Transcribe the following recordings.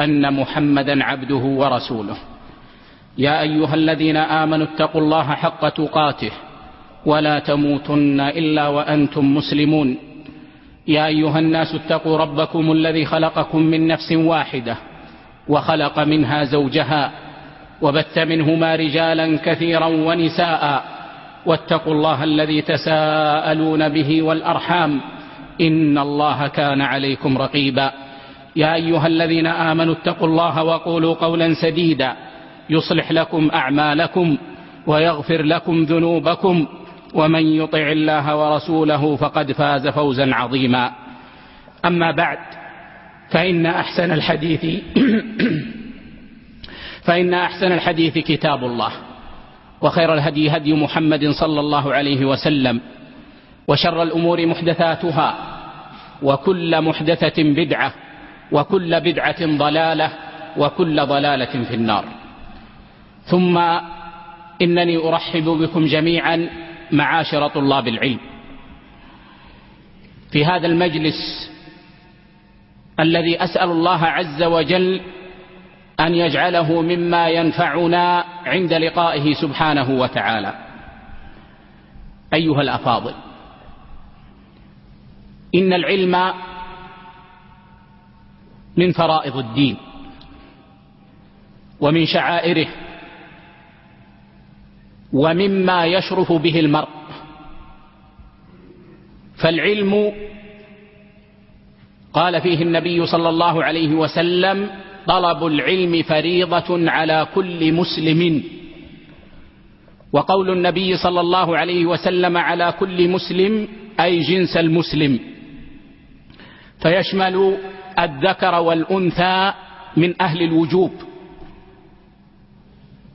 أن محمدا عبده ورسوله. يا أيها الذين آمنوا اتقوا الله حق تقاته ولا تموتن إلا وأنتم مسلمون. يا أيها الناس اتقوا ربكم الذي خلقكم من نفس واحدة وخلق منها زوجها وبث منهما رجالا كثيرا ونساء. واتقوا الله الذي تساءلون به والأرحام إن الله كان عليكم رقيبا. يا أيها الذين آمنوا اتقوا الله وقولوا قولا سديدا يصلح لكم أعمالكم ويغفر لكم ذنوبكم ومن يطع الله ورسوله فقد فاز فوزا عظيما. أما بعد فإن أحسن الحديث فإن أحسن الحديث كتاب الله وخير الهدي هدي محمد صلى الله عليه وسلم وشر الأمور محدثاتها وكل محدثة بدعة وكل بدعة ضلالة وكل ضلالة في النار. ثم إنني أرحب بكم جميعا معاشر طلاب العلم. في هذا المجلس الذي أسأل الله عز وجل أن يجعله مما ينفعنا عند لقائه سبحانه وتعالى. أيها الأفاضل إن العلم من فرائض الدين ومن شعائره ومما يشرف به المرء. فالعلم قال فيه النبي صلى الله عليه وسلم طلب العلم فريضة على كل مسلم. وقول النبي صلى الله عليه وسلم على كل مسلم أي جنس المسلم. فيشمل الذكر والأنثى من أهل الوجوب.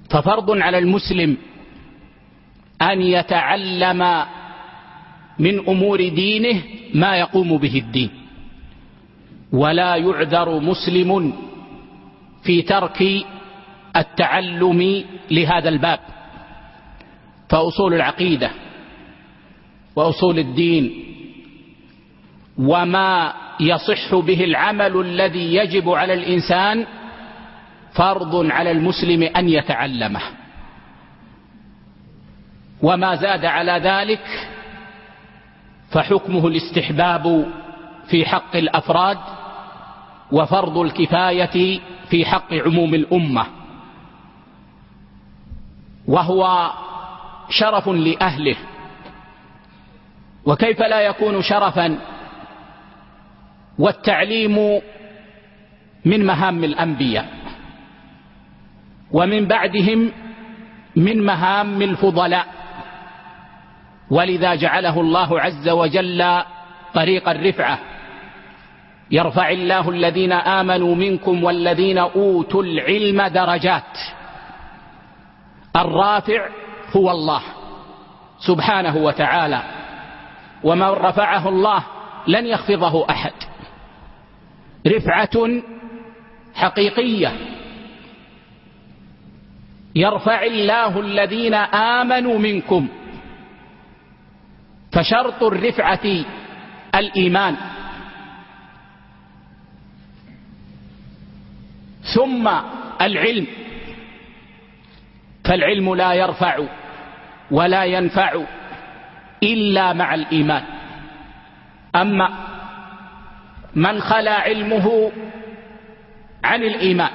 ففرض على المسلم أن يتعلم من أمور دينه ما يقوم به الدين. ولا يعذر مسلم في ترك التعلم لهذا الباب. فأصول العقيدة وأصول الدين وما يصح به العمل الذي يجب على الإنسان فرض على المسلم أن يتعلمه. وما زاد على ذلك فحكمه الاستحباب في حق الأفراد وفرض الكفاية في حق عموم الأمة. وهو شرف لأهله. وكيف لا يكون شرفا؟ والتعليم من مهام الأنبياء ومن بعدهم من مهام الفضلاء. ولذا جعله الله عز وجل طريق الرفعة. يرفع الله الذين آمنوا منكم والذين أوتوا العلم درجات. الرافع هو الله سبحانه وتعالى ومن رفعه الله لن يخفضه أحد. رفعة حقيقية. يرفع الله الذين آمنوا منكم. فشرط الرفعة الإيمان. ثم العلم. فالعلم لا يرفع ولا ينفع إلا مع الإيمان. أما من خلا علمه عن الإيمان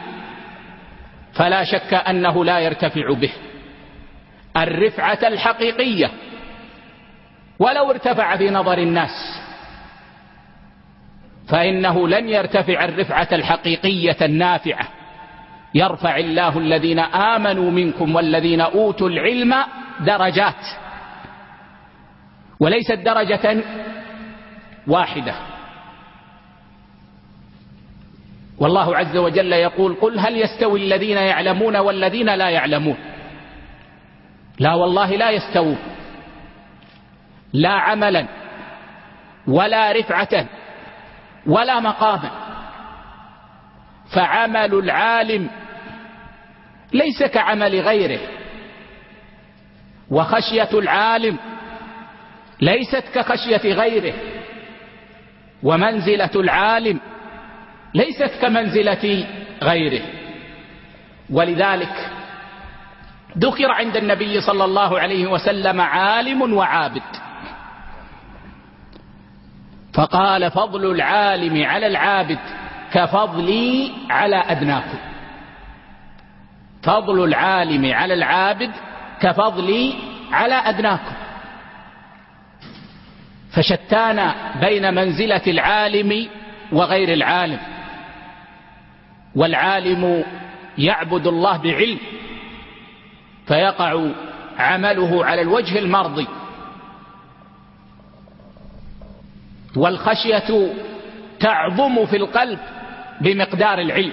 فلا شك أنه لا يرتفع به. الرفعة الحقيقية ولو ارتفع في نظر الناس فإنه لن يرتفع الرفعة الحقيقية النافعة. يرفع الله الذين آمنوا منكم والذين أوتوا العلم درجات. وليست درجة واحدة. والله عز وجل يقول قل هل يستوي الذين يعلمون والذين لا يعلمون لا والله لا يستوون لا عملا ولا رفعة ولا مقاما فعمل العالم ليس كعمل غيره وخشية العالم ليست كخشية غيره ومنزلة العالم ليست كمنزلة غيره. ولذلك ذكر عند النبي صلى الله عليه وسلم عالم وعابد. فقال فضل العالم على العابد كفضلي على أدناكم. فضل العالم على العابد كفضلي على أدناكم. فشتان بين منزلة العالم وغير العالم. والعالم يعبد الله بعلم فيقع عمله على الوجه المرضي. والخشية تعظم في القلب بمقدار العلم.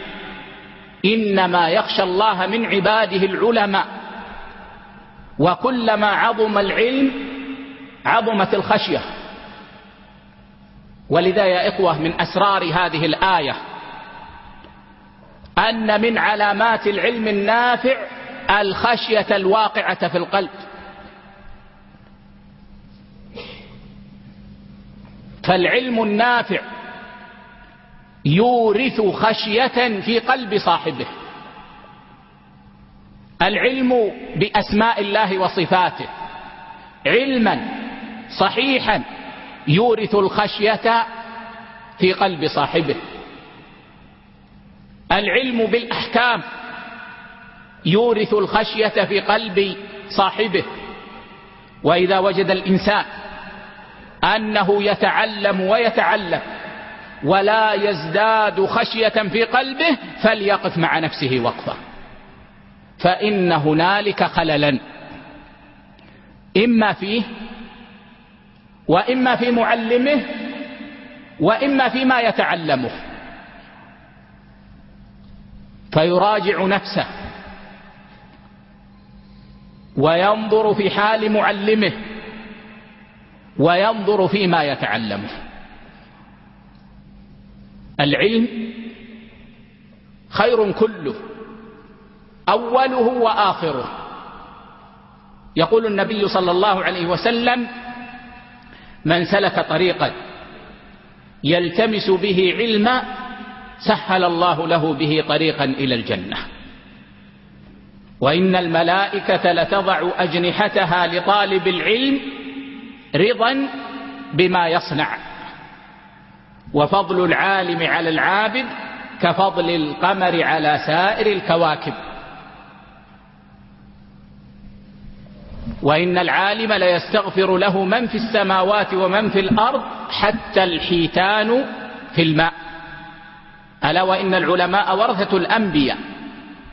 إنما يخشى الله من عباده العلماء. وكلما عظم العلم عظمت الخشية. ولذا يا إخوة من أسرار هذه الآية أن من علامات العلم النافع الخشية الواقعة في القلب. فالعلم النافع يورث خشية في قلب صاحبه. العلم بأسماء الله وصفاته. علما صحيحا يورث الخشية في قلب صاحبه. العلم بالأحكام. يورث الخشية في قلب صاحبه. وإذا وجد الإنسان أنه يتعلم ويتعلم ولا يزداد خشية في قلبه فليقف مع نفسه وقفة. فإن هنالك خللا. إما فيه وإما في معلمه وإما فيما يتعلمه. فيراجع نفسه وينظر في حال معلمه وينظر فيما يتعلمه. العلم خير كله أوله وآخره. يقول النبي صلى الله عليه وسلم من سلك طريقا يلتمس به علما سهل الله له به طريقا إلى الجنة. وإن الملائكة لتضع أجنحتها لطالب العلم رضا بما يصنع. وفضل العالم على العابد كفضل القمر على سائر الكواكب. وإن العالم ليستغفر له من في السماوات ومن في الأرض حتى الحيتان في الماء. ألا وإن العلماء ورثة الأنبياء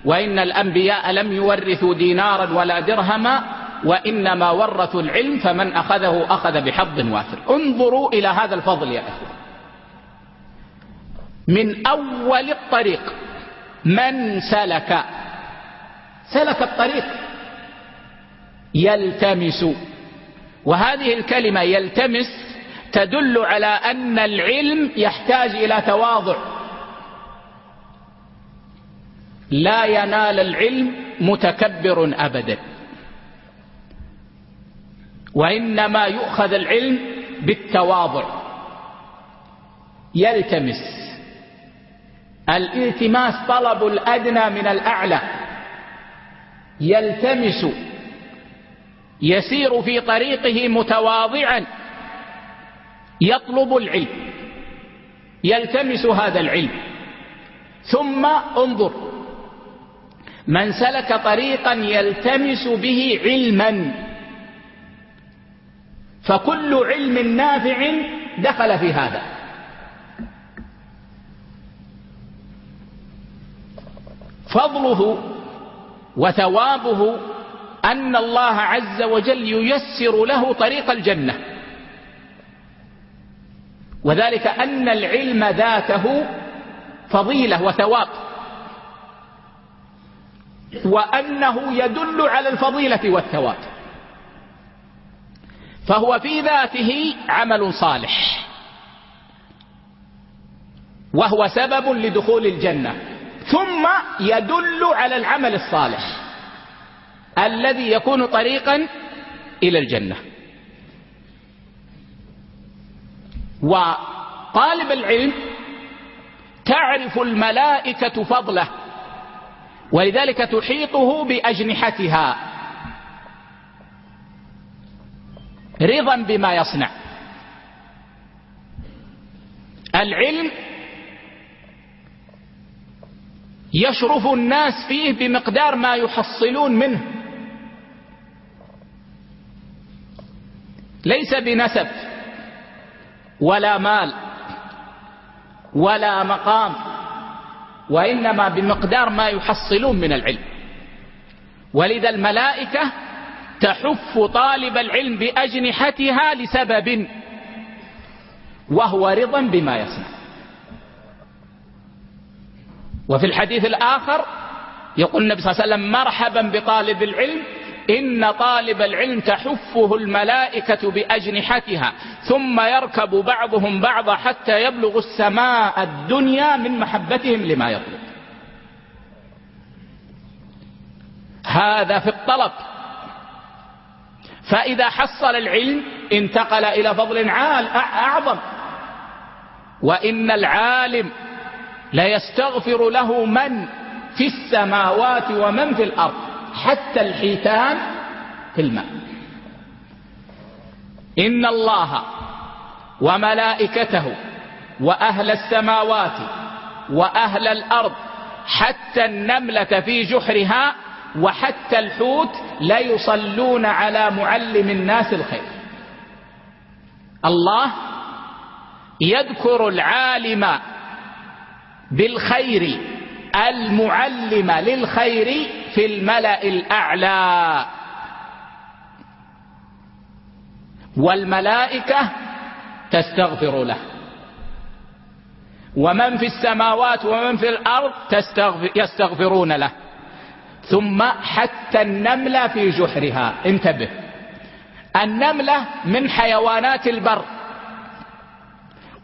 وإن الأنبياء لم يورثوا دينارا ولا درهما وإنما ورثوا العلم فمن أخذه أخذ بحظ وافر انظروا إلى هذا الفضل يا أخوة. من أول الطريق من سلك. سلك الطريق. يلتمس. وهذه الكلمة يلتمس تدل على أن العلم يحتاج إلى تواضع. لا ينال العلم متكبر أبدا. وإنما يؤخذ العلم بالتواضع. يلتمس. الالتماس طلب الأدنى من الأعلى. يلتمس. يسير في طريقه متواضعا. يطلب العلم. يلتمس هذا العلم. ثم انظر. من سلك طريقا يلتمس به علما. فكل علم نافع دخل في هذا. فضله وثوابه أن الله عز وجل ييسر له طريق الجنة. وذلك أن العلم ذاته فضيلة وثواب. وأنه يدل على الفضيلة والثواب. فهو في ذاته عمل صالح. وهو سبب لدخول الجنة. ثم يدل على العمل الصالح الذي يكون طريقا إلى الجنة. وطالب العلم تعرف الملائكة فضله ولذلك تحيطه بأجنحتها. رضا بما يصنع. العلم يشرف الناس فيه بمقدار ما يحصلون منه. ليس بنسب ولا مال ولا مقام. وإنما بمقدار ما يحصلون من العلم. ولذا الملائكة تحف طالب العلم بأجنحتها لسبب وهو رضا بما يصنع. وفي الحديث الآخر يقول النبي صلى الله عليه وسلم مرحبا بطالب العلم إن طالب العلم تحفه الملائكة بأجنحتها ثم يركب بعضهم بعضا حتى يبلغ السماء الدنيا من محبتهم لما يطلب. هذا في الطلب. فإذا حصل العلم انتقل إلى فضل عال أعظم. وإن العالم ليستغفر له من في السماوات ومن في الأرض. حتى الحيتان في الماء. إن الله وملائكته وأهل السماوات وأهل الأرض حتى النملة في جحرها وحتى الحوت ليصلون على معلم الناس الخير. الله يذكر العالم بالخير المعلم للخير في الملأ الأعلى. والملائكة تستغفر له. ومن في السماوات ومن في الأرض يستغفرون له. ثم حتى النملة في جحرها. انتبه. النملة من حيوانات البر.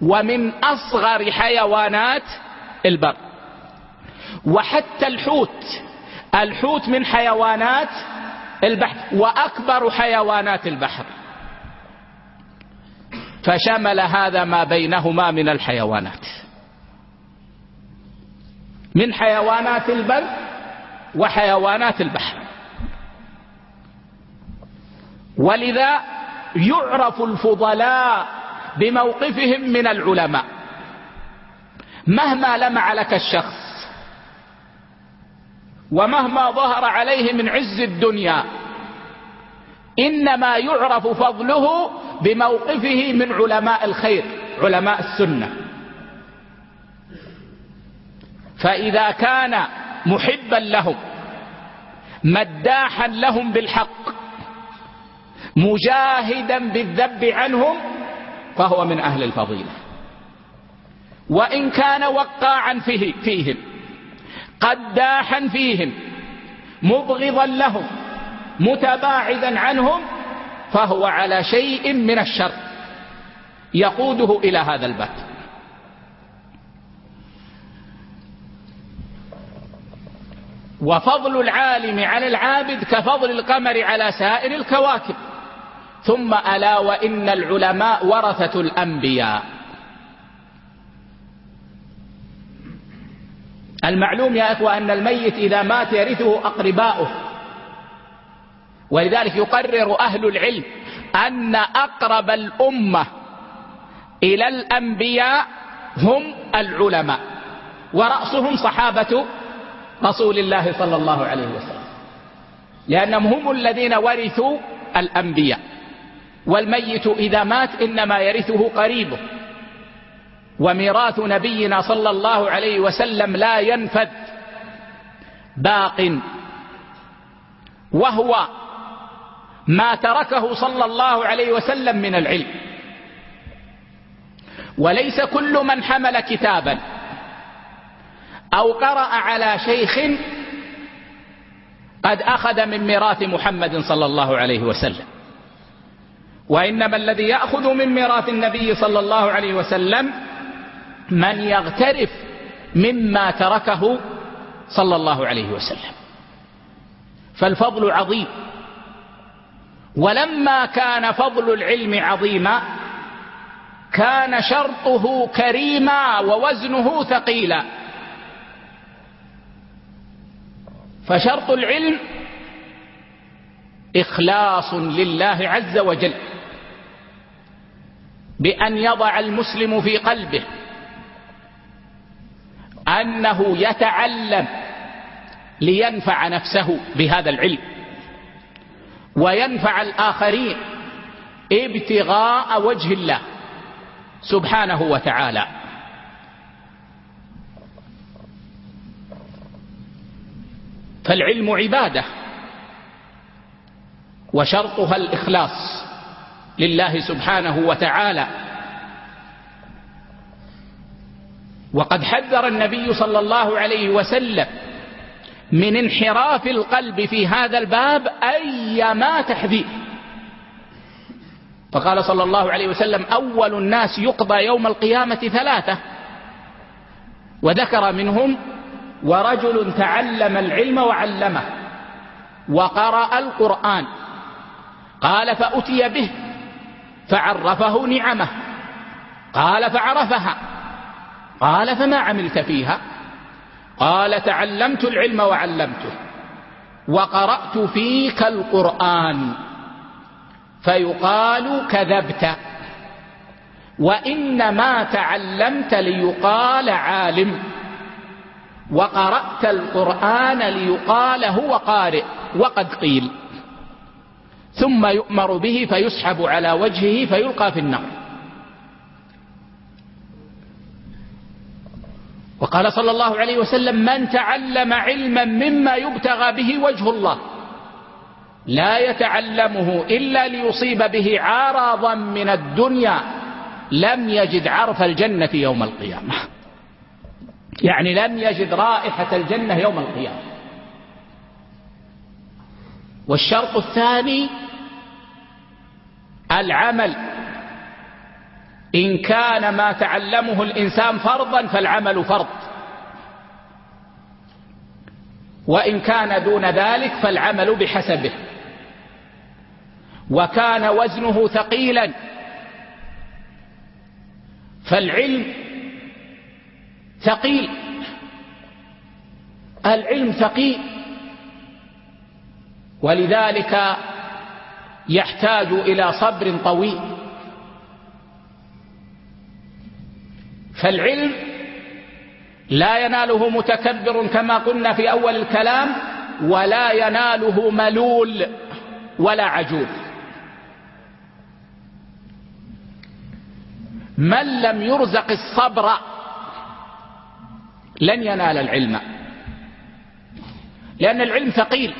ومن أصغر حيوانات البر. وحتى الحوت الحوت من حيوانات البحر وأكبر حيوانات البحر. فشمل هذا ما بينهما من الحيوانات. من حيوانات البر وحيوانات البحر. ولذا يعرف الفضلاء بموقفهم من العلماء. مهما لمع لك الشخص ومهما ظهر عليه من عز الدنيا إنما يعرف فضله بموقفه من علماء الخير علماء السنة. فإذا كان محبا لهم مداحا لهم بالحق مجاهدا بالذب عنهم فهو من أهل الفضيلة. وإن كان وقاعا فيه فيهم قداحا فيهم مبغضا لهم متباعدا عنهم فهو على شيء من الشر. يقوده إلى هذا الباب. وفضل العالم على العابد كفضل القمر على سائر الكواكب. ثم ألا وإن العلماء ورثة الأنبياء. المعلوم يا إخوة أن الميت إذا مات يرثه أقرباؤه. ولذلك يقرر أهل العلم أن أقرب الأمة إلى الأنبياء هم العلماء ورأسهم صحابة رسول الله صلى الله عليه وسلم لأنهم هم الذين ورثوا الأنبياء والميت إذا مات إنما يرثه قريبه. وميراث نبينا صلى الله عليه وسلم لا ينفذ باق وهو ما تركه صلى الله عليه وسلم من العلم. وليس كل من حمل كتابا أو قرأ على شيخ قد أخذ من ميراث محمد صلى الله عليه وسلم. وإنما الذي يأخذ من ميراث النبي صلى الله عليه وسلم من يغترف مما تركه صلى الله عليه وسلم. فالفضل عظيم. ولما كان فضل العلم عظيما كان شرطه كريما ووزنه ثقيلا. فشرط العلم إخلاص لله عز وجل بأن يضع المسلم في قلبه. أنه يتعلم لينفع نفسه بهذا العلم وينفع الآخرين ابتغاء وجه الله سبحانه وتعالى. فالعلم عبادة وشرطها الإخلاص لله سبحانه وتعالى. وقد حذر النبي صلى الله عليه وسلم من انحراف القلب في هذا الباب أيما تحذير. فقال صلى الله عليه وسلم أول الناس يقضى يوم القيامة ثلاثة. وذكر منهم ورجل تعلم العلم وعلمه وقرأ القرآن. قال فأتي به فعرفه نعمه. قال فعرفها. قال فما عملت فيها؟ قال تعلمت العلم وعلمته وقرأت فيك القرآن. فيقال كذبت. وإنما تعلمت ليقال عالم. وقرأت القرآن ليقال هو قارئ وقد قيل. ثم يؤمر به فيسحب على وجهه فيلقى في النار. وقال صلى الله عليه وسلم من تعلم علما مما يبتغى به وجه الله لا يتعلمه إلا ليصيب به عرضا من الدنيا لم يجد عرف الجنة يوم القيامة. يعني لم يجد رائحة الجنة يوم القيامة. والشرط الثاني العمل. إن كان ما تعلمه الإنسان فرضا فالعمل فرض. وإن كان دون ذلك فالعمل بحسبه. وكان وزنه ثقيلا. فالعلم ثقيل. العلم ثقيل. ولذلك يحتاج إلى صبر طويل. فالعلم لا يناله متكبر كما قلنا في أول الكلام ولا يناله ملول ولا عجول. من لم يرزق الصبر لن ينال العلم. لأن العلم ثقيل.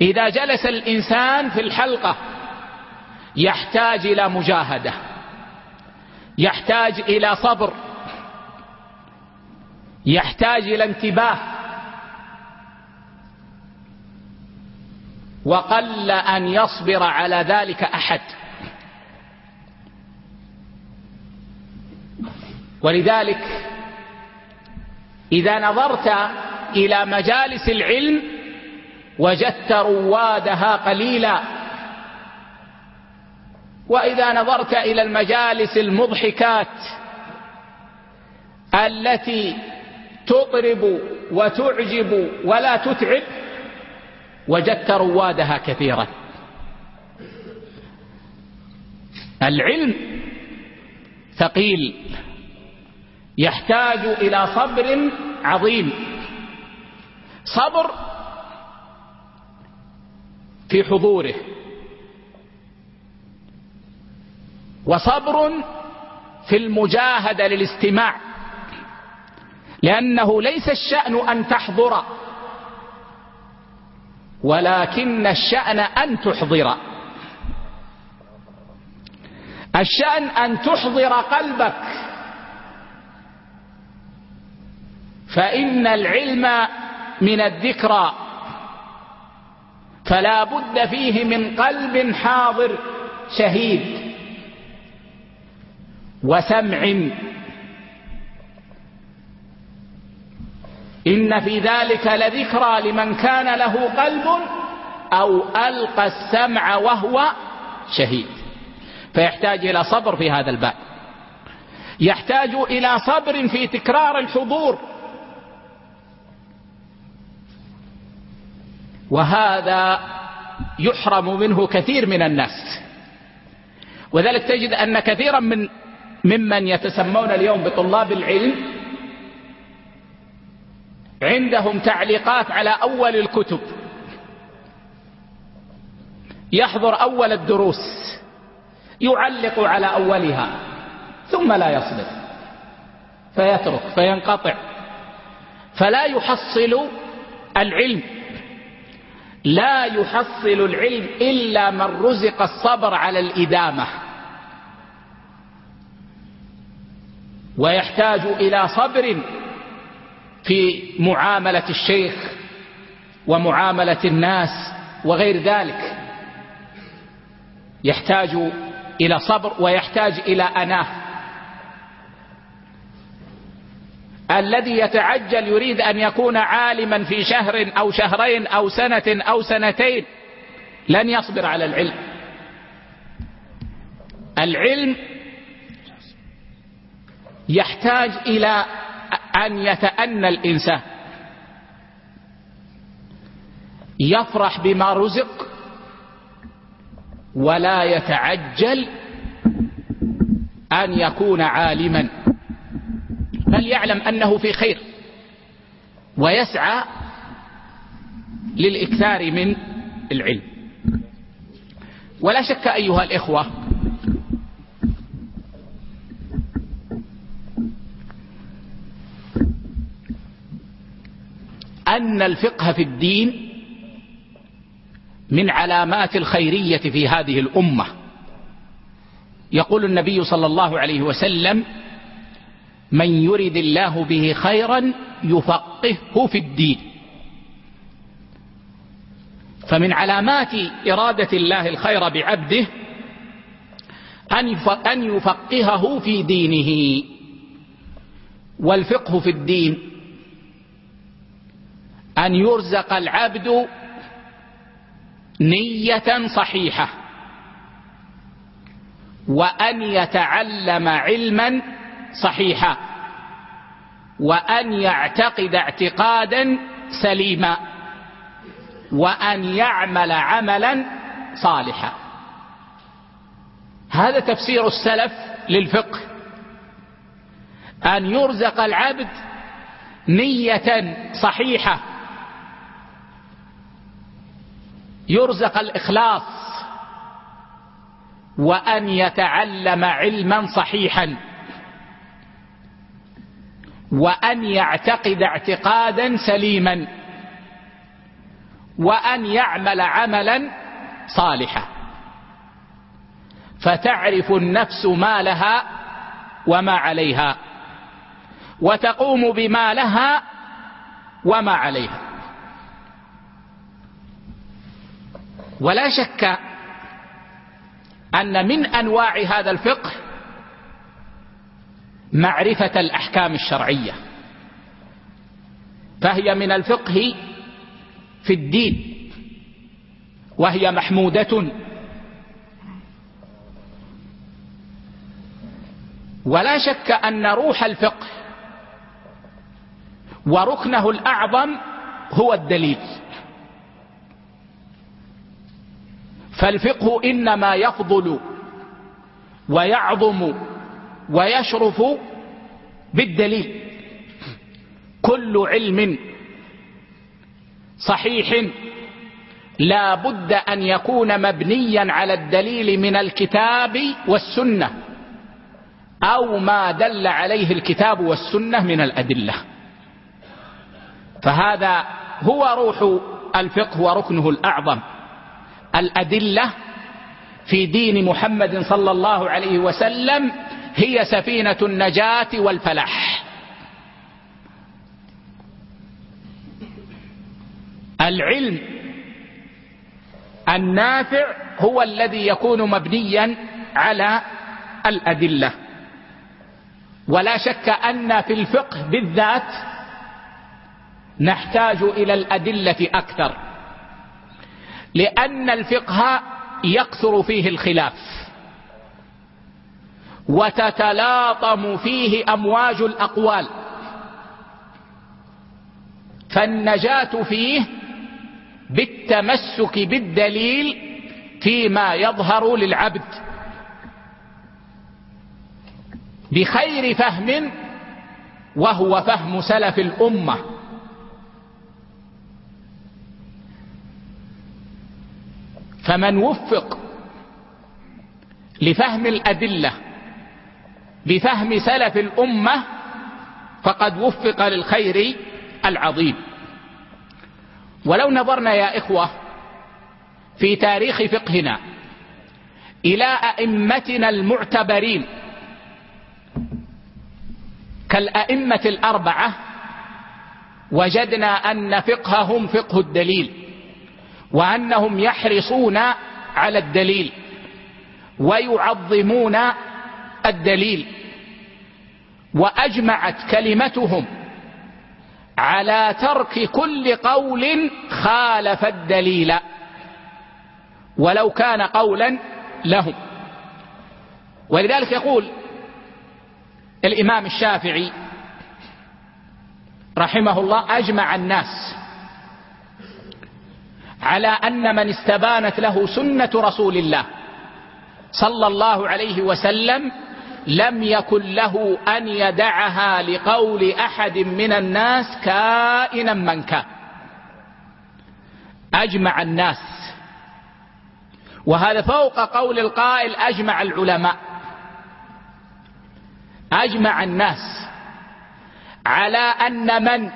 إذا جلس الإنسان في الحلقة يحتاج إلى مجاهدة. يحتاج إلى صبر يحتاج إلى انتباه. وقل أن يصبر على ذلك أحد. ولذلك إذا نظرت إلى مجالس العلم وجدت روادها قليلا. وإذا نظرت إلى المجالس المضحكات التي تطرب وتعجب ولا تتعب وجدت روادها كثيرا العلم ثقيل يحتاج إلى صبر عظيم. صبر في حضوره. وصبر في المجاهدة للاستماع. لأنه ليس الشأن أن تحضر ولكن الشأن أن تحضر. الشأن أن تحضر قلبك. فإن العلم من الذكرى فلا بد فيه من قلب حاضر شهيد. وسمع. إن في ذلك لذكرى لمن كان له قلب أو ألقى السمع وهو شهيد. فيحتاج إلى صبر في هذا الباب. يحتاج إلى صبر في تكرار الحضور. وهذا يحرم منه كثير من الناس. وذلك تجد أن كثيرا من ممن يتسمون اليوم بطلاب العلم عندهم تعليقات على أول الكتب. يحضر أول الدروس يعلق على أولها ثم لا يصبر فيترك فينقطع. فلا يحصل العلم لا يحصل العلم إلا من رزق الصبر على الإدامة. ويحتاج إلى صبر في معاملة الشيخ ومعاملة الناس وغير ذلك. يحتاج إلى صبر ويحتاج إلى أناه الذي يتعجل يريد أن يكون عالما في شهر أو شهرين أو سنة أو سنتين لن يصبر على العلم. العلم يحتاج إلى أن يتأنى الإنسان. يفرح بما رزق ولا يتعجل أن يكون عالما. بل يعلم أنه في خير ويسعى للإكثار من العلم. ولا شك أيها الإخوة أن الفقه في الدين من علامات الخيرية في هذه الأمة. يقول النبي صلى الله عليه وسلم من يرد الله به خيرا يفقهه في الدين. فمن علامات إرادة الله الخير بعبده أن يفقهه في دينه. والفقه في الدين أن يرزق العبد نية صحيحة وأن يتعلم علما صحيحا وأن يعتقد اعتقادا سليما وأن يعمل عملا صالحا. هذا تفسير السلف للفقه. أن يرزق العبد نية صحيحة يرزق الإخلاص وأن يتعلم علما صحيحا وأن يعتقد اعتقادا سليما وأن يعمل عملا صالحا. فتعرف النفس ما لها وما عليها وتقوم بما لها وما عليها. ولا شك أن من أنواع هذا الفقه معرفة الأحكام الشرعية فهي من الفقه في الدين وهي محمودة. ولا شك أن روح الفقه وركنه الأعظم هو الدليل. فالفقه إنما يفضل ويعظم ويشرف بالدليل. كل علم صحيح لا بد أن يكون مبنيا على الدليل من الكتاب والسنة أو ما دل عليه الكتاب والسنة من الأدلة. فهذا هو روح الفقه وركنه الأعظم. الأدلة في دين محمد صلى الله عليه وسلم هي سفينة النجاة والفلاح. العلم النافع هو الذي يكون مبنيا على الأدلة. ولا شك أن في الفقه بالذات نحتاج إلى الأدلة أكثر. لأن الفقه يكثر فيه الخلاف. وتتلاطم فيه أمواج الأقوال. فالنجاة فيه بالتمسك بالدليل فيما يظهر للعبد. بخير فهم وهو فهم سلف الأمة. فمن وفق لفهم الأدلة بفهم سلف الأمة فقد وفق للخير العظيم. ولو نظرنا يا إخوة في تاريخ فقهنا إلى أئمتنا المعتبرين كالأئمة الأربعة وجدنا أن فقههم فقه الدليل. وأنهم يحرصون على الدليل ويعظمون الدليل وأجمعت كلمتهم على ترك كل قول خالف الدليل ولو كان قولا لهم. ولذلك يقول الإمام الشافعي رحمه الله أجمع الناس على أن من استبانت له سنة رسول الله صلى الله عليه وسلم لم يكن له أن يدعها لقول أحد من الناس كائنا من كان. أجمع الناس. وهذا فوق قول القائل أجمع العلماء. أجمع الناس على أن من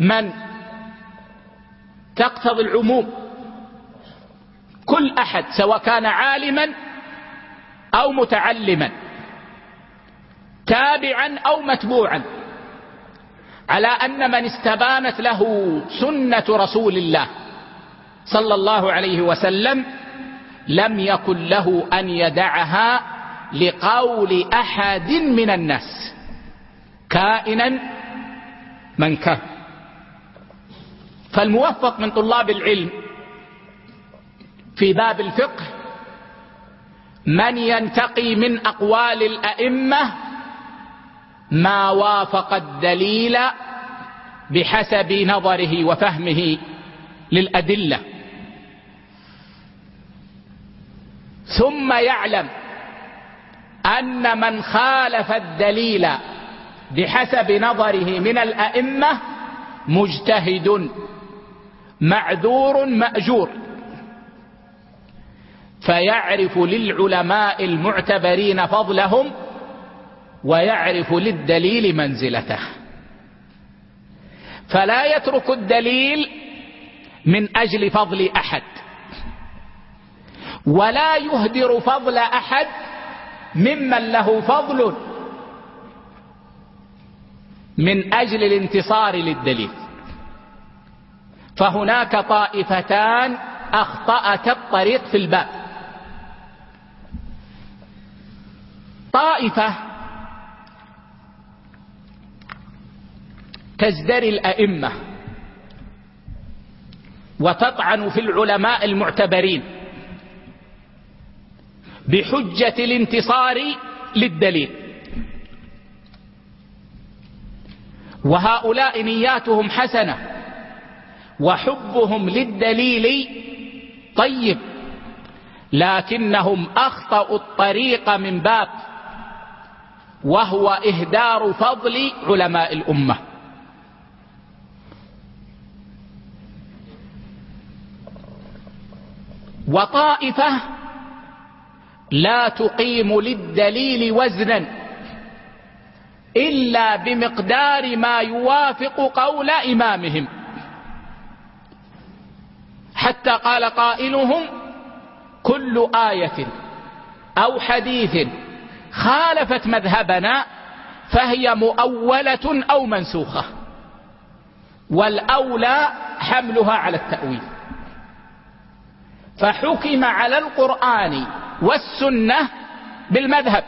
من تقتضي العموم. كل أحد سواء كان عالما أو متعلما تابعا أو متبوعا على أن من استبانت له سنة رسول الله صلى الله عليه وسلم لم يكن له أن يدعها لقول أحد من الناس كائنا من كان. فالموفق من طلاب العلم في باب الفقه من ينتقي من أقوال الأئمة ما وافق الدليل بحسب نظره وفهمه للأدلة. ثم يعلم أن من خالف الدليل بحسب نظره من الأئمة مجتهد. معذور مأجور. فيعرف للعلماء المعتبرين فضلهم ويعرف للدليل منزلته. فلا يترك الدليل من أجل فضل أحد ولا يهدر فضل أحد ممن له فضل من أجل الانتصار للدليل. فهناك طائفتان أخطأتا الطريق في الباب. طائفة تزدري الأئمة وتطعن في العلماء المعتبرين بحجة الانتصار للدليل. وهؤلاء نياتهم حسنة. وحبهم للدليل. طيب. لكنهم أخطأوا الطريق من باب وهو إهدار فضل علماء الأمة. وطائفة لا تقيم للدليل وزنا إلا بمقدار ما يوافق قول إمامهم. حتى قال قائلهم كل آية أو حديث خالفت مذهبنا فهي مؤولة أو منسوخة. والأولى حملها على التأويل. فحكم على القرآن والسنة بالمذهب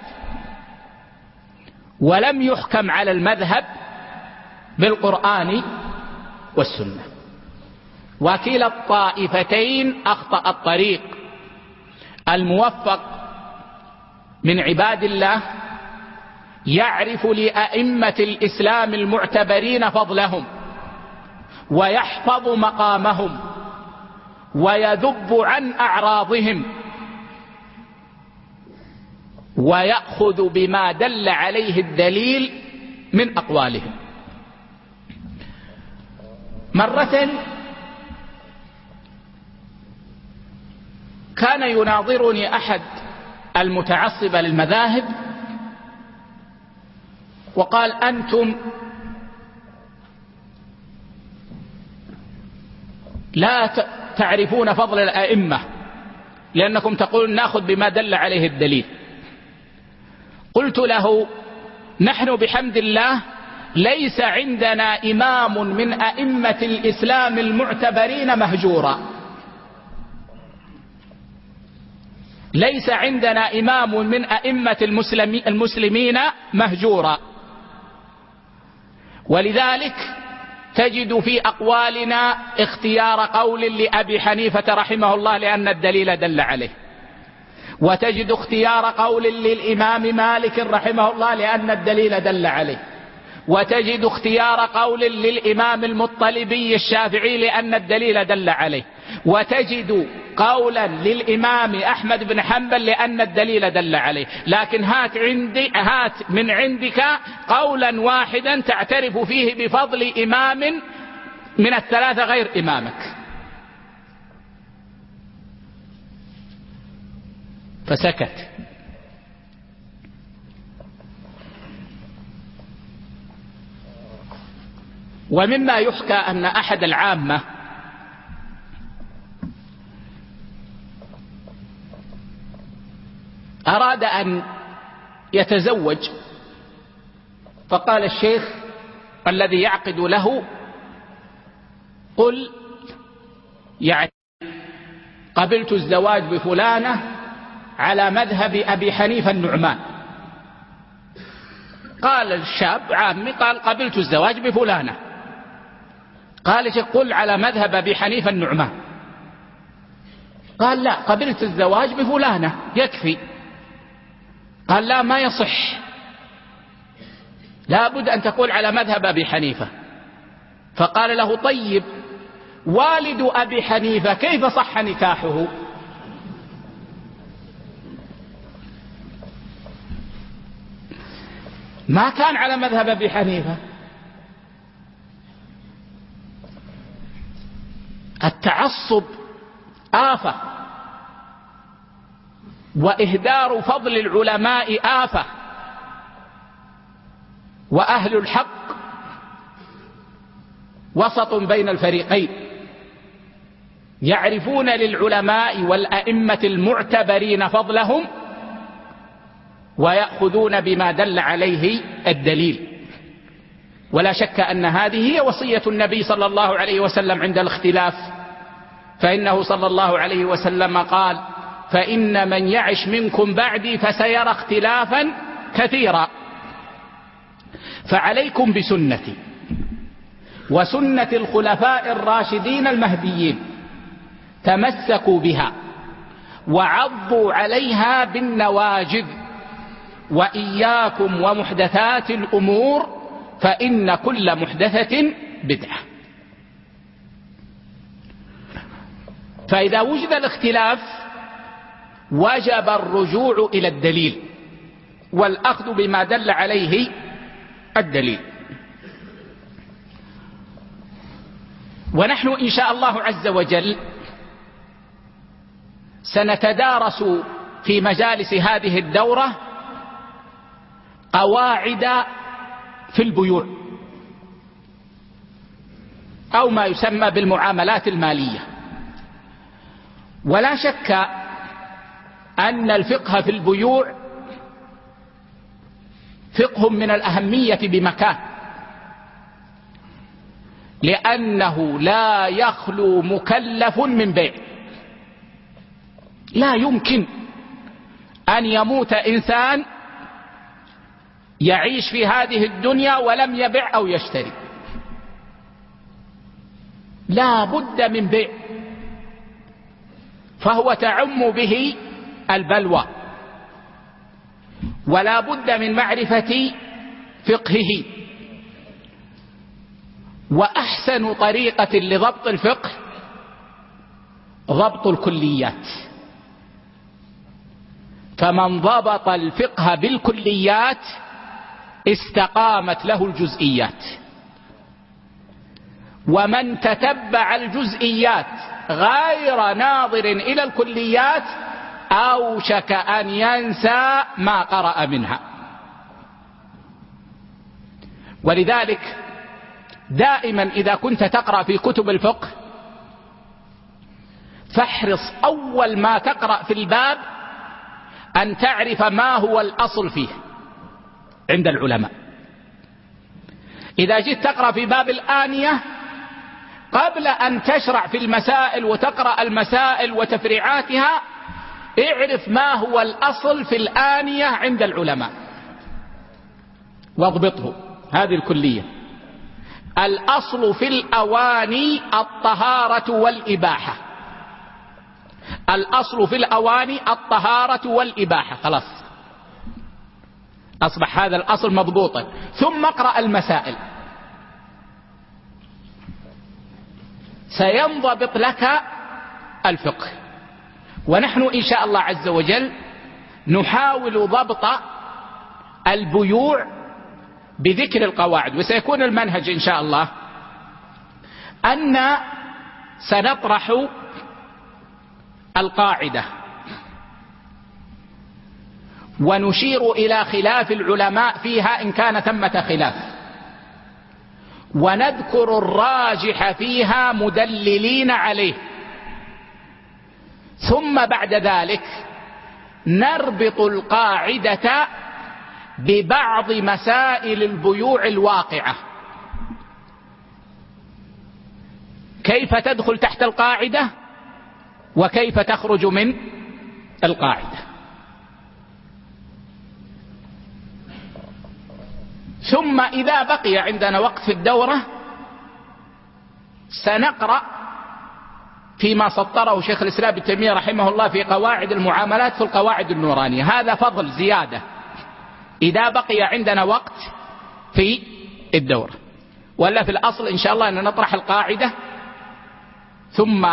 ولم يحكم على المذهب بالقرآن والسنة. وكلا الطائفتين أخطأ الطريق. الموفق من عباد الله يعرف لأئمة الإسلام المعتبرين فضلهم ويحفظ مقامهم ويذب عن أعراضهم ويأخذ بما دل عليه الدليل من أقوالهم. مرة كان يناظرني أحد المتعصبة للمذاهب وقال أنتم لا تعرفون فضل الأئمة لأنكم تقولون نأخذ بما دل عليه الدليل. قلت له نحن بحمد الله ليس عندنا إمام من أئمة الإسلام المعتبرين مهجورا. ليس عندنا إمام من أئمة المسلمين مهجورا. ولذلك تجد في أقوالنا اختيار قول لأبي حنيفة رحمه الله لأن الدليل دل عليه. وتجد اختيار قول للإمام مالك رحمه الله لأن الدليل دل عليه. وتجد اختيار قول للإمام المطلبي الشافعي لأن الدليل دل عليه. وتجد قولا للإمام أحمد بن حنبل لأن الدليل دل عليه. لكن هات, عندي هات من عندك قولا واحدا تعترف فيه بفضل إمام من الثلاثة غير إمامك. فسكت. ومما يحكى أن أحد العامة أراد أن يتزوج فقال الشيخ الذي يعقد له قل يعني قبلت الزواج بفلانة على مذهب أبي حنيفة النعمان. قال الشاب عامي قال قبلت الزواج بفلانة. قال قل على مذهب أبي حنيفة النعمان. قال لا قبلت الزواج بفلانة يكفي. قال لا ما يصح. لابد أن تقول على مذهب أبي حنيفة. فقال له طيب والد أبي حنيفة كيف صح نكاحه؟ ما كان على مذهب أبي حنيفة. التعصب آفة. وإهدار فضل العلماء آفة وأهل الحق وسط بين الفريقين. يعرفون للعلماء والأئمة المعتبرين فضلهم ويأخذون بما دل عليه الدليل. ولا شك أن هذه هي وصية النبي صلى الله عليه وسلم عند الاختلاف. فإنه صلى الله عليه وسلم قال فإن من يعش منكم بعدي فسيرى اختلافا كثيرا. فعليكم بسنتي وسنة الخلفاء الراشدين المهديين تمسكوا بها وعضوا عليها بالنواجذ وإياكم ومحدثات الأمور فإن كل محدثة بدعة. فإذا وجد الاختلاف وجب الرجوع إلى الدليل والأخذ بما دل عليه الدليل. ونحن إن شاء الله عز وجل سنتدارس في مجالس هذه الدورة قواعد في البيوع أو ما يسمى بالمعاملات المالية. ولا شك أن الفقه في البيوع فقه من الأهمية بمكان لأنه لا يخلو مكلف من بيع. لا يمكن أن يموت إنسان يعيش في هذه الدنيا ولم يبع أو يشتري. لا بد من بيع فهو تعم به البلوى. ولا بد من معرفة فقهه. وأحسن طريقة لضبط الفقه ضبط الكليات. فمن ضبط الفقه بالكليات استقامت له الجزئيات. ومن تتبع الجزئيات غير ناظر إلى الكليات أوشك أن ينسى ما قرأ منها. ولذلك دائما إذا كنت تقرأ في كتب الفقه فاحرص أول ما تقرأ في الباب أن تعرف ما هو الأصل فيه عند العلماء. إذا جيت تقرأ في باب الآنية قبل أن تشرع في المسائل وتقرأ المسائل وتفريعاتها اعرف ما هو الأصل في الآنية عند العلماء. واضبطه. هذه الكلية. الأصل في الأواني الطهارة والإباحة. الأصل في الأواني الطهارة والإباحة. خلاص. أصبح هذا الأصل مضبوطا. ثم اقرأ المسائل. سينضبط لك الفقه. ونحن إن شاء الله عز وجل نحاول ضبط البيوع بذكر القواعد وسيكون المنهج إن شاء الله أن سنطرح القاعدة. ونشير إلى خلاف العلماء فيها إن كان ثمة خلاف. ونذكر الراجح فيها مدللين عليه. ثم بعد ذلك نربط القاعدة ببعض مسائل البيوع الواقعة. كيف تدخل تحت القاعدة وكيف تخرج من القاعدة؟ ثم إذا بقي عندنا وقت في الدورة سنقرأ فيما سطره شيخ الإسلام ابن تيمية رحمه الله في قواعد المعاملات في القواعد النورانية. هذا فضل زيادة. إذا بقي عندنا وقت في الدورة ولا في الأصل إن شاء الله أن نطرح القاعدة. ثم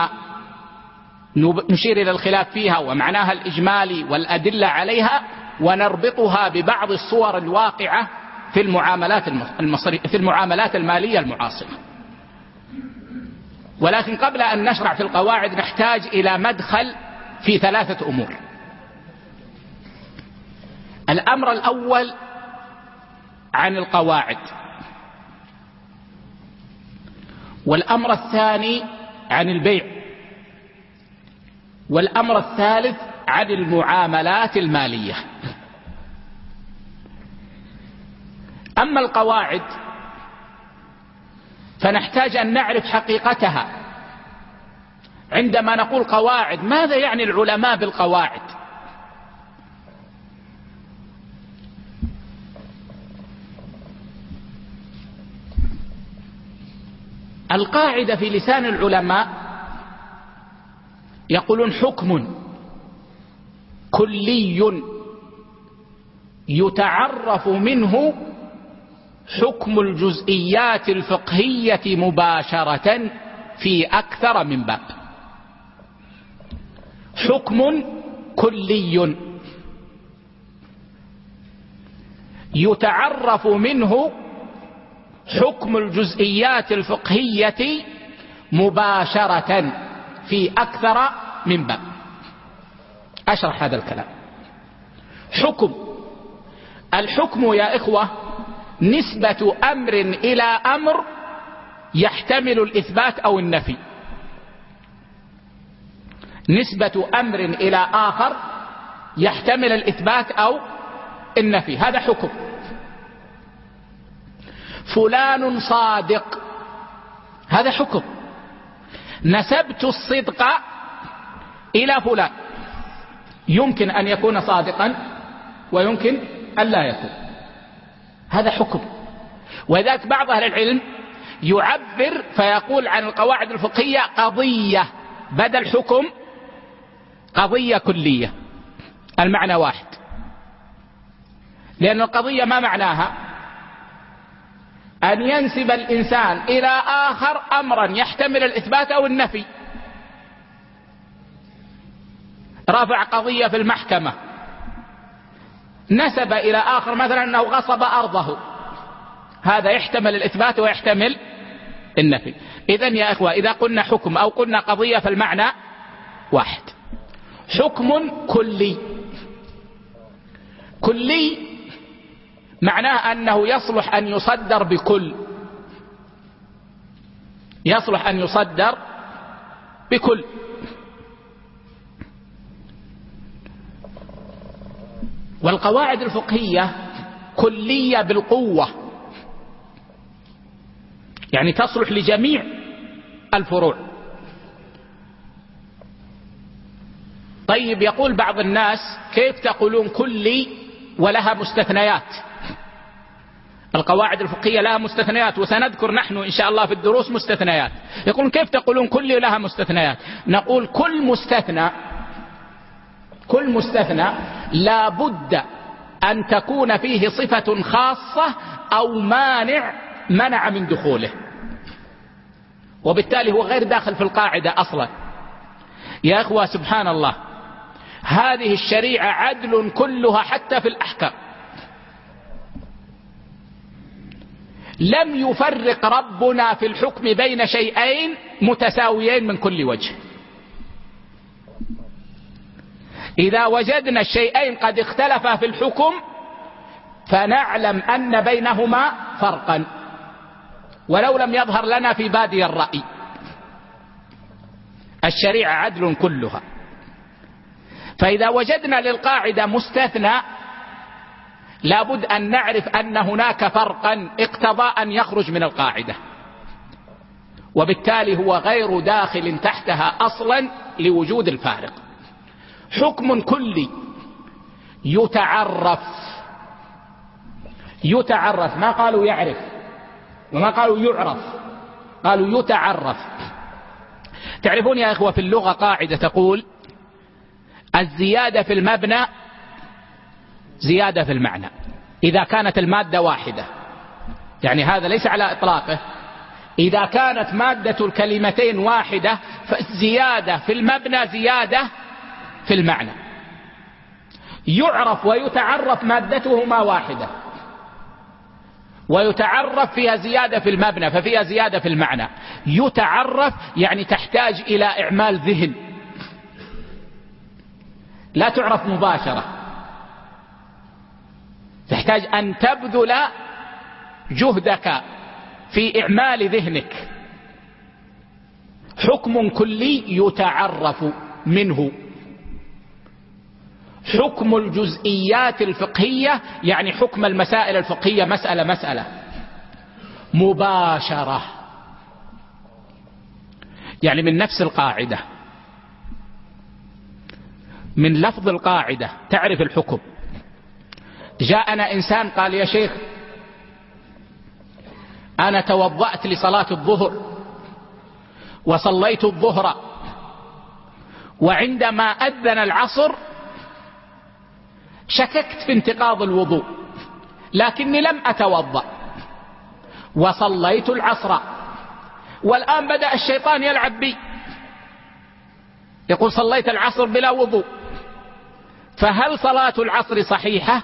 نشير إلى الخلاف فيها ومعناها الإجمالي والأدلة عليها ونربطها ببعض الصور الواقعة في المعاملات المصري في المعاملات المالية المعاصرة. ولكن قبل أن نشرع في القواعد نحتاج إلى مدخل في ثلاثة أمور. الأمر الأول عن القواعد. والأمر الثاني عن البيع. والأمر الثالث عن المعاملات المالية. أما القواعد فنحتاج أن نعرف حقيقتها. عندما نقول قواعد ماذا يعني العلماء بالقواعد؟ القاعدة في لسان العلماء يقولون حكم كلي يتعرف منه حكم الجزئيات الفقهية مباشرة في أكثر من باب. حكم كلي. يتعرف منه حكم الجزئيات الفقهية مباشرة في أكثر من باب. أشرح هذا الكلام. حكم. الحكم يا إخوة نسبة أمر إلى أمر يحتمل الإثبات أو النفي. نسبة أمر إلى آخر يحتمل الإثبات أو النفي. هذا حكم. فلان صادق. هذا حكم. نسبت الصدق إلى فلان. يمكن أن يكون صادقا ويمكن أن لا يكون. هذا حكم. وذلك بعض أهل العلم يعبر فيقول عن القواعد الفقهية قضية بدل حكم قضية كلية. المعنى واحد. لأن القضية ما معناها؟ أن ينسب الإنسان إلى آخر أمرا يحتمل الإثبات أو النفي. رفع قضية في المحكمة. نسب إلى آخر مثلا أنه غصب أرضه. هذا يحتمل الإثبات ويحتمل النفي. إذا يا إخوة إذا قلنا حكم أو قلنا قضية فالمعنى واحد. حكم كلي. كلي معناه أنه يصلح أن يصدر بكل. يصلح أن يصدر بكل. والقواعد الفقهية كلية بالقوة. يعني تصلح لجميع الفروع. طيب يقول بعض الناس كيف تقولون كلي ولها مستثنيات؟ القواعد الفقهية لها مستثنيات وسنذكر نحن إن شاء الله في الدروس مستثنيات. يقول كيف تقولون كلي ولها مستثنيات؟ نقول كل مستثنى كل مستثنى لا بد أن تكون فيه صفة خاصة أو مانع منع من دخوله. وبالتالي هو غير داخل في القاعدة أصلا. يا أخوة سبحان الله هذه الشريعة عدل كلها حتى في الأحكام. لم يفرق ربنا في الحكم بين شيئين متساويين من كل وجه. إذا وجدنا الشيئين قد اختلفا في الحكم فنعلم أن بينهما فرقا. ولو لم يظهر لنا في بادي الرأي. الشريعة عدل كلها. فإذا وجدنا للقاعدة مستثنى لابد أن نعرف أن هناك فرقا اقتضى أن يخرج من القاعدة. وبالتالي هو غير داخل تحتها أصلا لوجود الفارق. حكم كلي. يتعرف. يتعرف. ما قالوا يعرف. وما قالوا يعرف. قالوا يتعرف. تعرفون يا إخوة في اللغة قاعدة تقول الزيادة في المبنى زيادة في المعنى. إذا كانت المادة واحدة. يعني هذا ليس على إطلاقه. إذا كانت مادة الكلمتين واحدة فالزيادة في المبنى زيادة في المعنى. يعرف ويتعرف مادتهما واحدة. ويتعرف فيها زيادة في المبنى ففيها زيادة في المعنى. يتعرف يعني تحتاج إلى إعمال ذهن. لا تعرف مباشرة. تحتاج أن تبذل جهدك في إعمال ذهنك. حكم كلي يتعرف منه. حكم الجزئيات الفقهية يعني حكم المسائل الفقهية مسألة مسألة. مباشرة. يعني من نفس القاعدة. من لفظ القاعدة. تعرف الحكم. جاءنا إنسان قال يا شيخ أنا توضأت لصلاة الظهر وصليت الظهر وعندما أذن العصر شككت في انتقاض الوضوء لكني لم أتوضأ وصليت العصر والآن بدأ الشيطان يلعب بي. يقول صليت العصر بلا وضوء فهل صلاة العصر صحيحة؟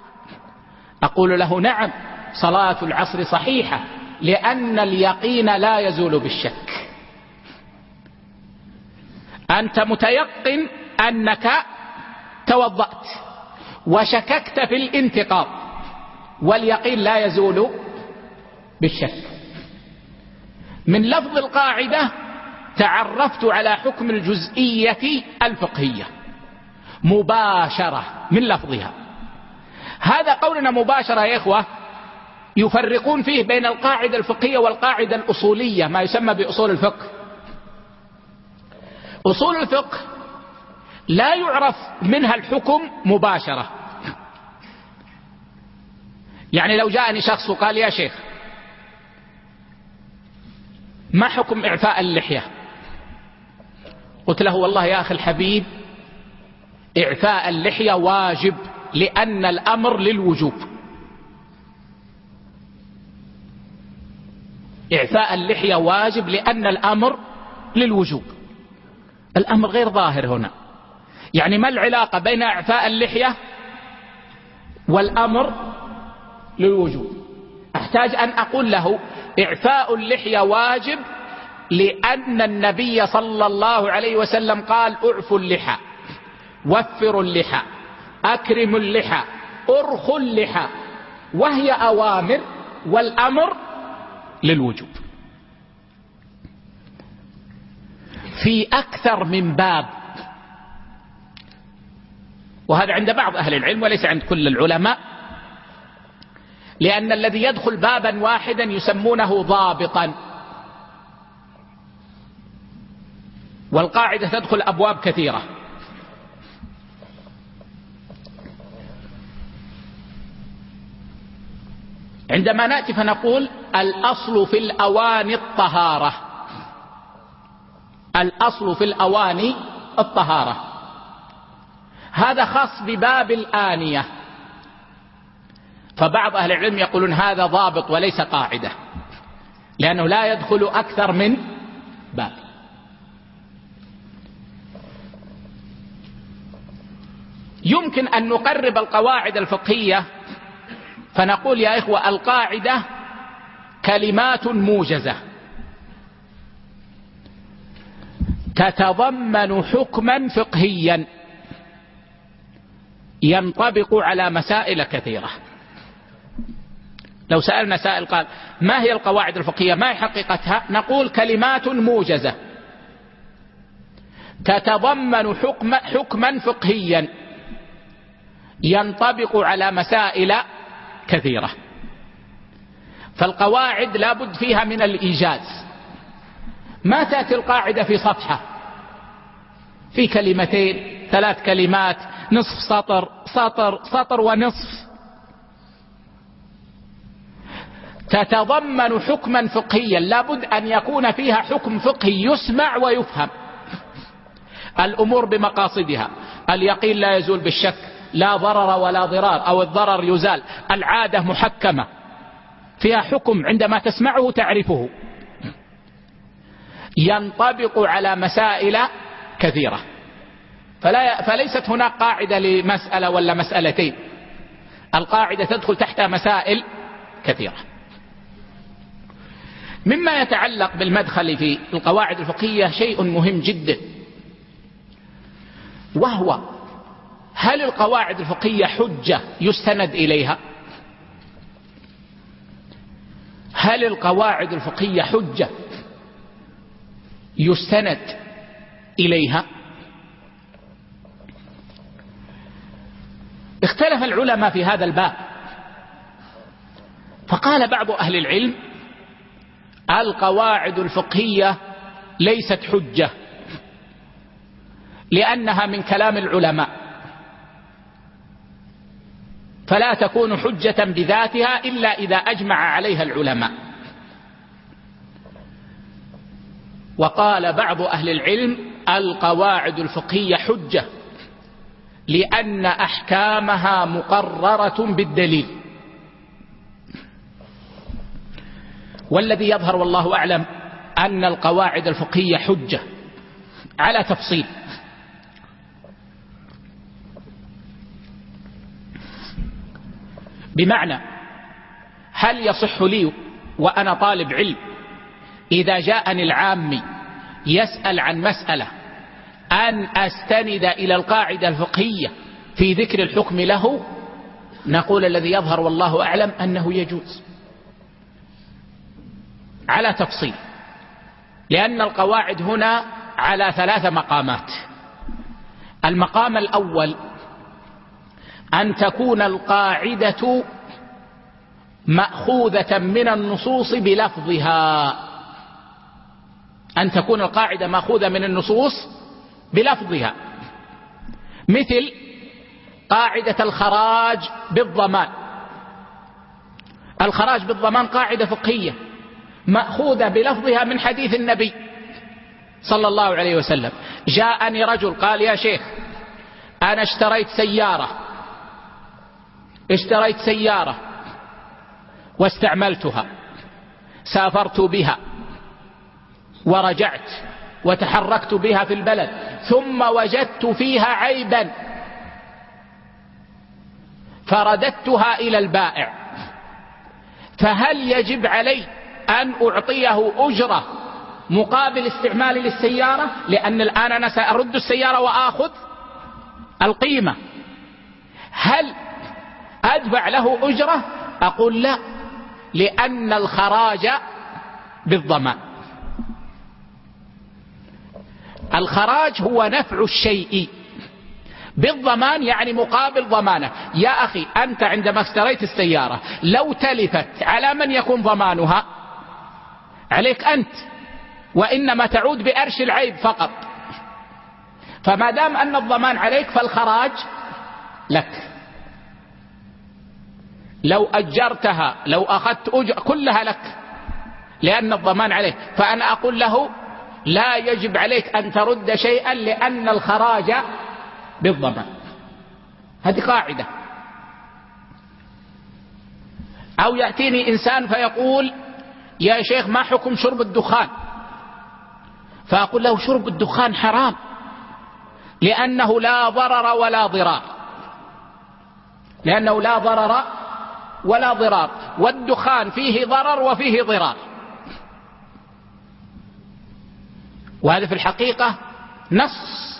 أقول له نعم صلاة العصر صحيحة لأن اليقين لا يزول بالشك. أنت متيقن أنك توضأت. وشككت في الانتقاض واليقين لا يزول بالشك. من لفظ القاعدة تعرفت على حكم الجزئية الفقهية مباشرة من لفظها. هذا قولنا مباشرة يا إخوة يفرقون فيه بين القاعدة الفقهية والقاعدة الأصولية ما يسمى بأصول الفقه. أصول الفقه لا يعرف منها الحكم مباشرة. يعني لو جاءني شخص وقال يا شيخ ما حكم إعفاء اللحية؟ قلت له والله يا أخي الحبيب إعفاء اللحية واجب لأن الأمر للوجوب. إعفاء اللحية واجب لأن الأمر للوجوب. الأمر غير ظاهر هنا. يعني ما العلاقة بين إعفاء اللحية والأمر للوجوب أحتاج أن أقول له إعفاء اللحية واجب لأن النبي صلى الله عليه وسلم قال أعفوا اللحى وفروا اللحى أكرموا اللحى أرخوا اللحى وهي أوامر والأمر للوجوب في أكثر من باب وهذا عند بعض أهل العلم وليس عند كل العلماء. لأن الذي يدخل بابا واحدا يسمونه ضابطا. والقاعدة تدخل أبواب كثيرة. عندما نأتي فنقول الأصل في الأواني الطهارة. الأصل في الأواني الطهارة. هذا خاص بباب الآنية. فبعض أهل العلم يقولون هذا ضابط وليس قاعدة لأنه لا يدخل أكثر من باب. يمكن أن نقرب القواعد الفقهية فنقول يا إخوة القاعدة كلمات موجزة. تتضمن حكما فقهيا. ينطبق على مسائل كثيرة. لو سألنا سائل قال ما هي القواعد الفقهية؟ ما هي حقيقتها؟ نقول كلمات موجزة. تتضمن حكم حكما فقهيا. ينطبق على مسائل كثيرة. فالقواعد لابد فيها من الإيجاز. ما تأتي القاعدة في صفحة؟ في كلمتين ثلاث كلمات نصف سطر سطر سطر ونصف. تتضمن حكما فقهيا لابد أن يكون فيها حكم فقهي يسمع ويفهم. الأمور بمقاصدها. اليقين لا يزول بالشك. لا ضرر ولا ضرار أو الضرر يزال. العادة محكمة. فيها حكم عندما تسمعه تعرفه. ينطبق على مسائل كثيرة. فلا فليست هناك قاعدة لمسألة ولا مسألتين. القاعدة تدخل تحت مسائل كثيرة. مما يتعلق بالمدخل في القواعد الفقهية شيء مهم جدا. وهو هل القواعد الفقهية حجة يستند إليها؟ هل القواعد الفقهية حجة يستند إليها؟ اختلف العلماء في هذا الباب. فقال بعض أهل العلم القواعد الفقهية ليست حجة لأنها من كلام العلماء. فلا تكون حجة بذاتها إلا إذا أجمع عليها العلماء. وقال بعض أهل العلم القواعد الفقهية حجة. لأن أحكامها مقررة بالدليل. والذي يظهر والله أعلم أن القواعد الفقهية حجة على تفصيل. بمعنى هل يصح لي وأنا طالب علم إذا جاءني العامي يسأل عن مسألة أن أستند إلى القاعدة الفقهية في ذكر الحكم له نقول الذي يظهر والله أعلم أنه يجوز. على تفصيل لأن القواعد هنا على ثلاث مقامات. المقام الأول أن تكون القاعدة مأخوذة من النصوص بلفظها. أن تكون القاعدة مأخوذة من النصوص بلفظها. مثل قاعدة الخراج بالضمان. الخراج بالضمان قاعدة فقهية مأخوذة بلفظها من حديث النبي صلى الله عليه وسلم. جاءني رجل قال يا شيخ أنا اشتريت سيارة اشتريت سيارة واستعملتها سافرت بها ورجعت وتحركت بها في البلد ثم وجدت فيها عيبا. فرددتها إلى البائع. فهل يجب علي أن أعطيه أجرة مقابل استعمالي للسيارة؟ لأن الآن أنا سأرد السيارة وآخذ القيمة. هل أدفع له أجرة؟ أقول لا لأن الخراج بالضمان. الخراج هو نفع الشيء. بالضمان يعني مقابل ضمانة. يا أخي أنت عندما اشتريت السيارة لو تلفت على من يكون ضمانها؟ عليك أنت. وإنما تعود بأرش العيب فقط. فما دام أن الضمان عليك فالخراج لك. لو أجرتها لو أخذت أجر كلها لك. لأن الضمان عليك. فأنا أقول له لا يجب عليك أن ترد شيئا لأن الخراج بالضمان. هذه قاعدة. أو يأتيني إنسان فيقول يا شيخ ما حكم شرب الدخان؟ فأقول له شرب الدخان حرام لأنه لا ضرر ولا ضرار. لأنه لا ضرر ولا ضرار والدخان فيه ضرر وفيه ضرار. وهذا في الحقيقة نص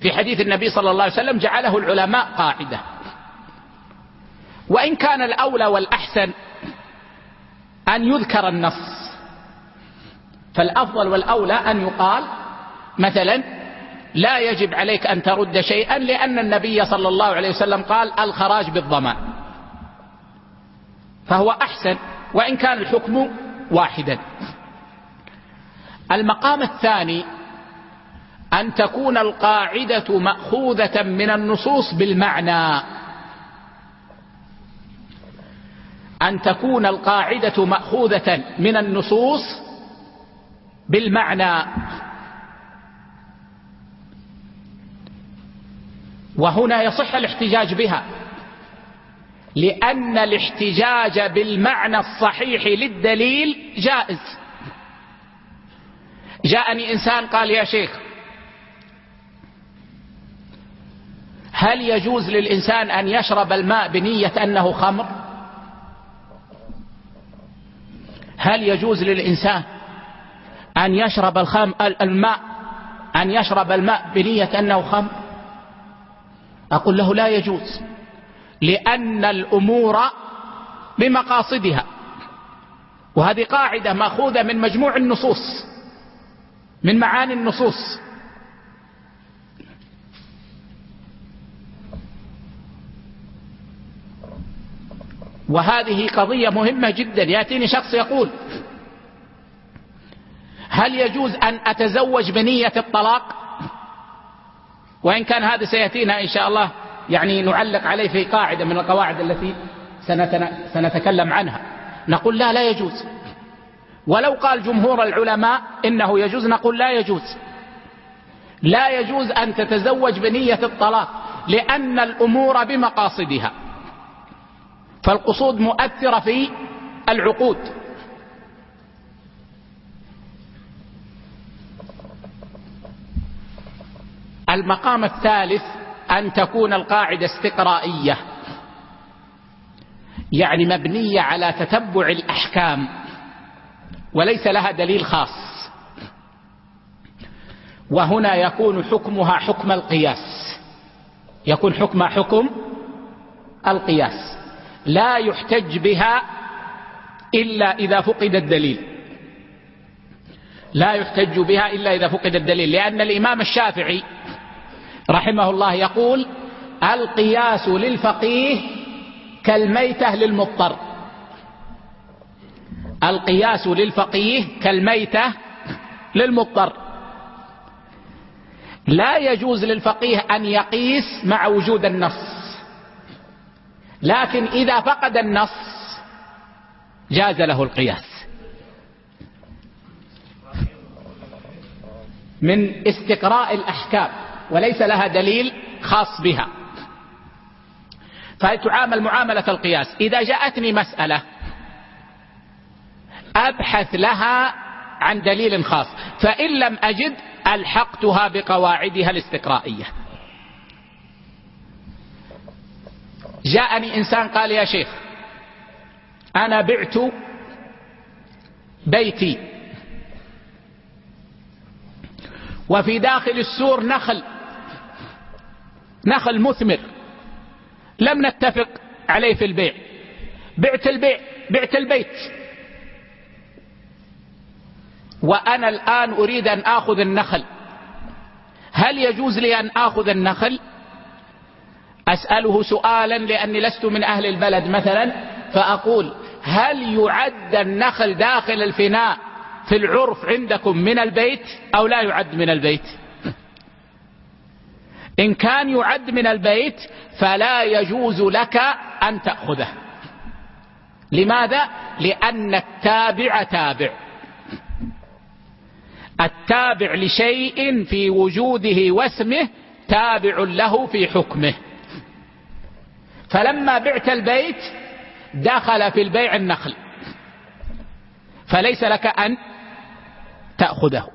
في حديث النبي صلى الله عليه وسلم جعله العلماء قاعدة. وإن كان الأولى والأحسن أن يذكر النص فالأفضل والأولى أن يقال مثلا لا يجب عليك أن ترد شيئا لأن النبي صلى الله عليه وسلم قال الخراج بالضمان. فهو أحسن وإن كان الحكم واحدا. المقام الثاني أن تكون القاعدة مأخوذة من النصوص بالمعنى. أن تكون القاعدة مأخوذة من النصوص بالمعنى. وهنا يصح الاحتجاج بها لأن الاحتجاج بالمعنى الصحيح للدليل جائز. جاءني إنسان قال يا شيخ هل يجوز للإنسان أن يشرب الماء بنية أنه خمر؟ هل يجوز للإنسان أن يشرب الخم الماء أن يشرب الماء بنية أنه خمر؟ أقول له لا يجوز لأن الأمور بمقاصدها وهذه قاعدة مأخوذة من مجموع النصوص. من معاني النصوص. وهذه قضية مهمة جدا. يأتيني شخص يقول هل يجوز أن أتزوج بنية الطلاق؟ وإن كان هذا سيأتينا إن شاء الله. يعني نعلق عليه في قاعدة من القواعد التي سنتكلم عنها. نقول لا لا يجوز. ولو قال جمهور العلماء إنه يجوز نقول لا يجوز. لا يجوز أن تتزوج بنية الطلاق لأن الأمور بمقاصدها. فالقصود مؤثرة في العقود. المقام الثالث أن تكون القاعدة استقرائية. يعني مبنية على تتبع الأحكام. وليس لها دليل خاص. وهنا يكون حكمها حكم القياس. يكون حكمها حكم القياس. لا يحتج بها إلا إذا فقد الدليل. لا يحتج بها إلا إذا فقد الدليل. لأن الإمام الشافعي رحمه الله يقول القياس للفقيه كالميتة للمضطر. القياس للفقيه كالميتة للمضطر. لا يجوز للفقيه أن يقيس مع وجود النص. لكن إذا فقد النص جاز له القياس. من استقراء الأحكام وليس لها دليل خاص بها. فتعامل معاملة القياس؟ إذا جاءتني مسألة أبحث لها عن دليل خاص. فإن لم أجد ألحقتها بقواعدها الاستقرائية. جاءني إنسان قال يا شيخ أنا بعت بيتي. وفي داخل السور نخل نخل مثمر. لم نتفق عليه في البيع. بعت البيع بعت البيت. وأنا الآن أريد أن آخذ النخل. هل يجوز لي أن آخذ النخل؟ أسأله سؤالا لأني لست من أهل البلد مثلا فأقول هل يعد النخل داخل الفناء في العرف عندكم من البيت أو لا يعد من البيت؟ إن كان يعد من البيت فلا يجوز لك أن تأخذه. لماذا؟ لأن التابع تابع. التابع لشيء في وجوده واسمه تابع له في حكمه. فلما بعت البيت دخل في البيع النخل. فليس لك أن تأخذه.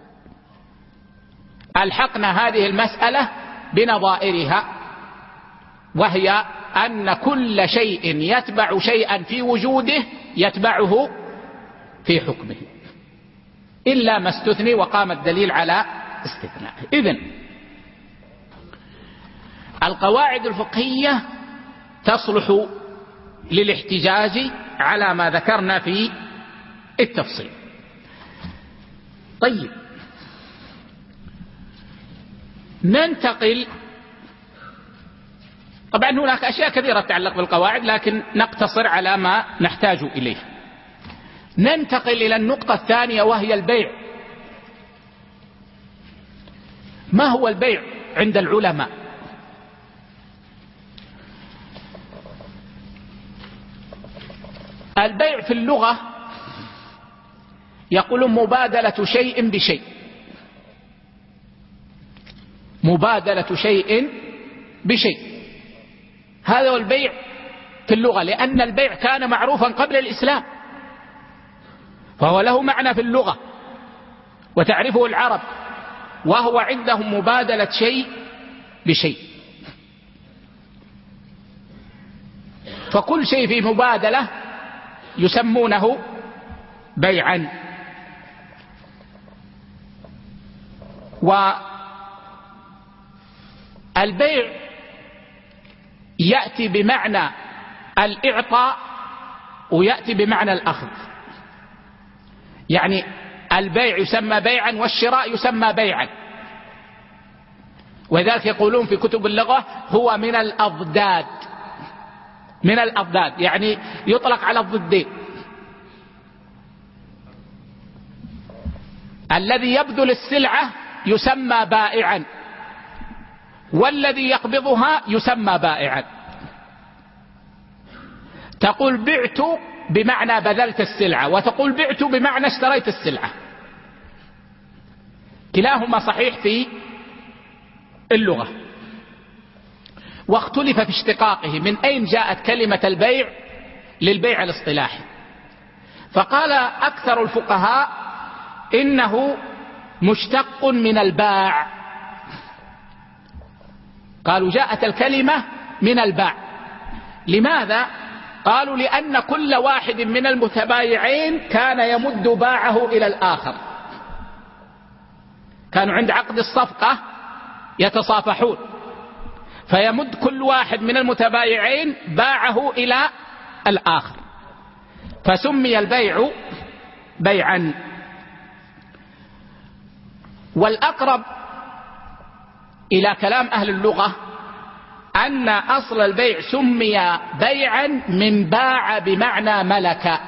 ألحقنا هذه المسألة بنظائرها وهي أن كل شيء يتبع شيئا في وجوده يتبعه في حكمه. إلا ما استثني وقام الدليل على استثنائه إذن القواعد الفقهية تصلح للاحتجاج على ما ذكرنا في التفصيل. طيب. ننتقل طبعا هناك أشياء كثيرة تتعلق بالقواعد لكن نقتصر على ما نحتاج إليه. ننتقل إلى النقطة الثانية وهي البيع. ما هو البيع عند العلماء؟ البيع في اللغة يقول مبادلة شيء بشيء. مبادلة شيء بشيء. هذا هو البيع في اللغة لأن البيع كان معروفا قبل الإسلام. فهو له معنى في اللغة. وتعرفه العرب وهو عندهم مبادلة شيء بشيء. فكل شيء في مبادلة يسمونه بيعا. والبيع يأتي بمعنى الإعطاء ويأتي بمعنى الأخذ. يعني البيع يسمى بيعا والشراء يسمى بيعا. ولذلك يقولون في كتب اللغة هو من الأضداد. من الأضداد يعني يطلق على الضدين. الذي يبذل السلعة يسمى بائعا والذي يقبضها يسمى بائعا. تقول بعت بمعنى بذلت السلعة وتقول بعت بمعنى اشتريت السلعة. كلاهما صحيح في اللغة. واختلف في اشتقاقه من أين جاءت كلمة البيع للبيع الاصطلاحي؟ فقال أكثر الفقهاء إنه مشتق من الباع. قالوا جاءت الكلمة من الباع. لماذا؟ قالوا لأن كل واحد من المتبايعين كان يمد باعه إلى الآخر. كانوا عند عقد الصفقة يتصافحون. فيمد كل واحد من المتبايعين باعه إلى الآخر. فسمي البيع بيعا. والأقرب إلى كلام أهل اللغة أن أصل البيع سمي بيعا من باع بمعنى ملك.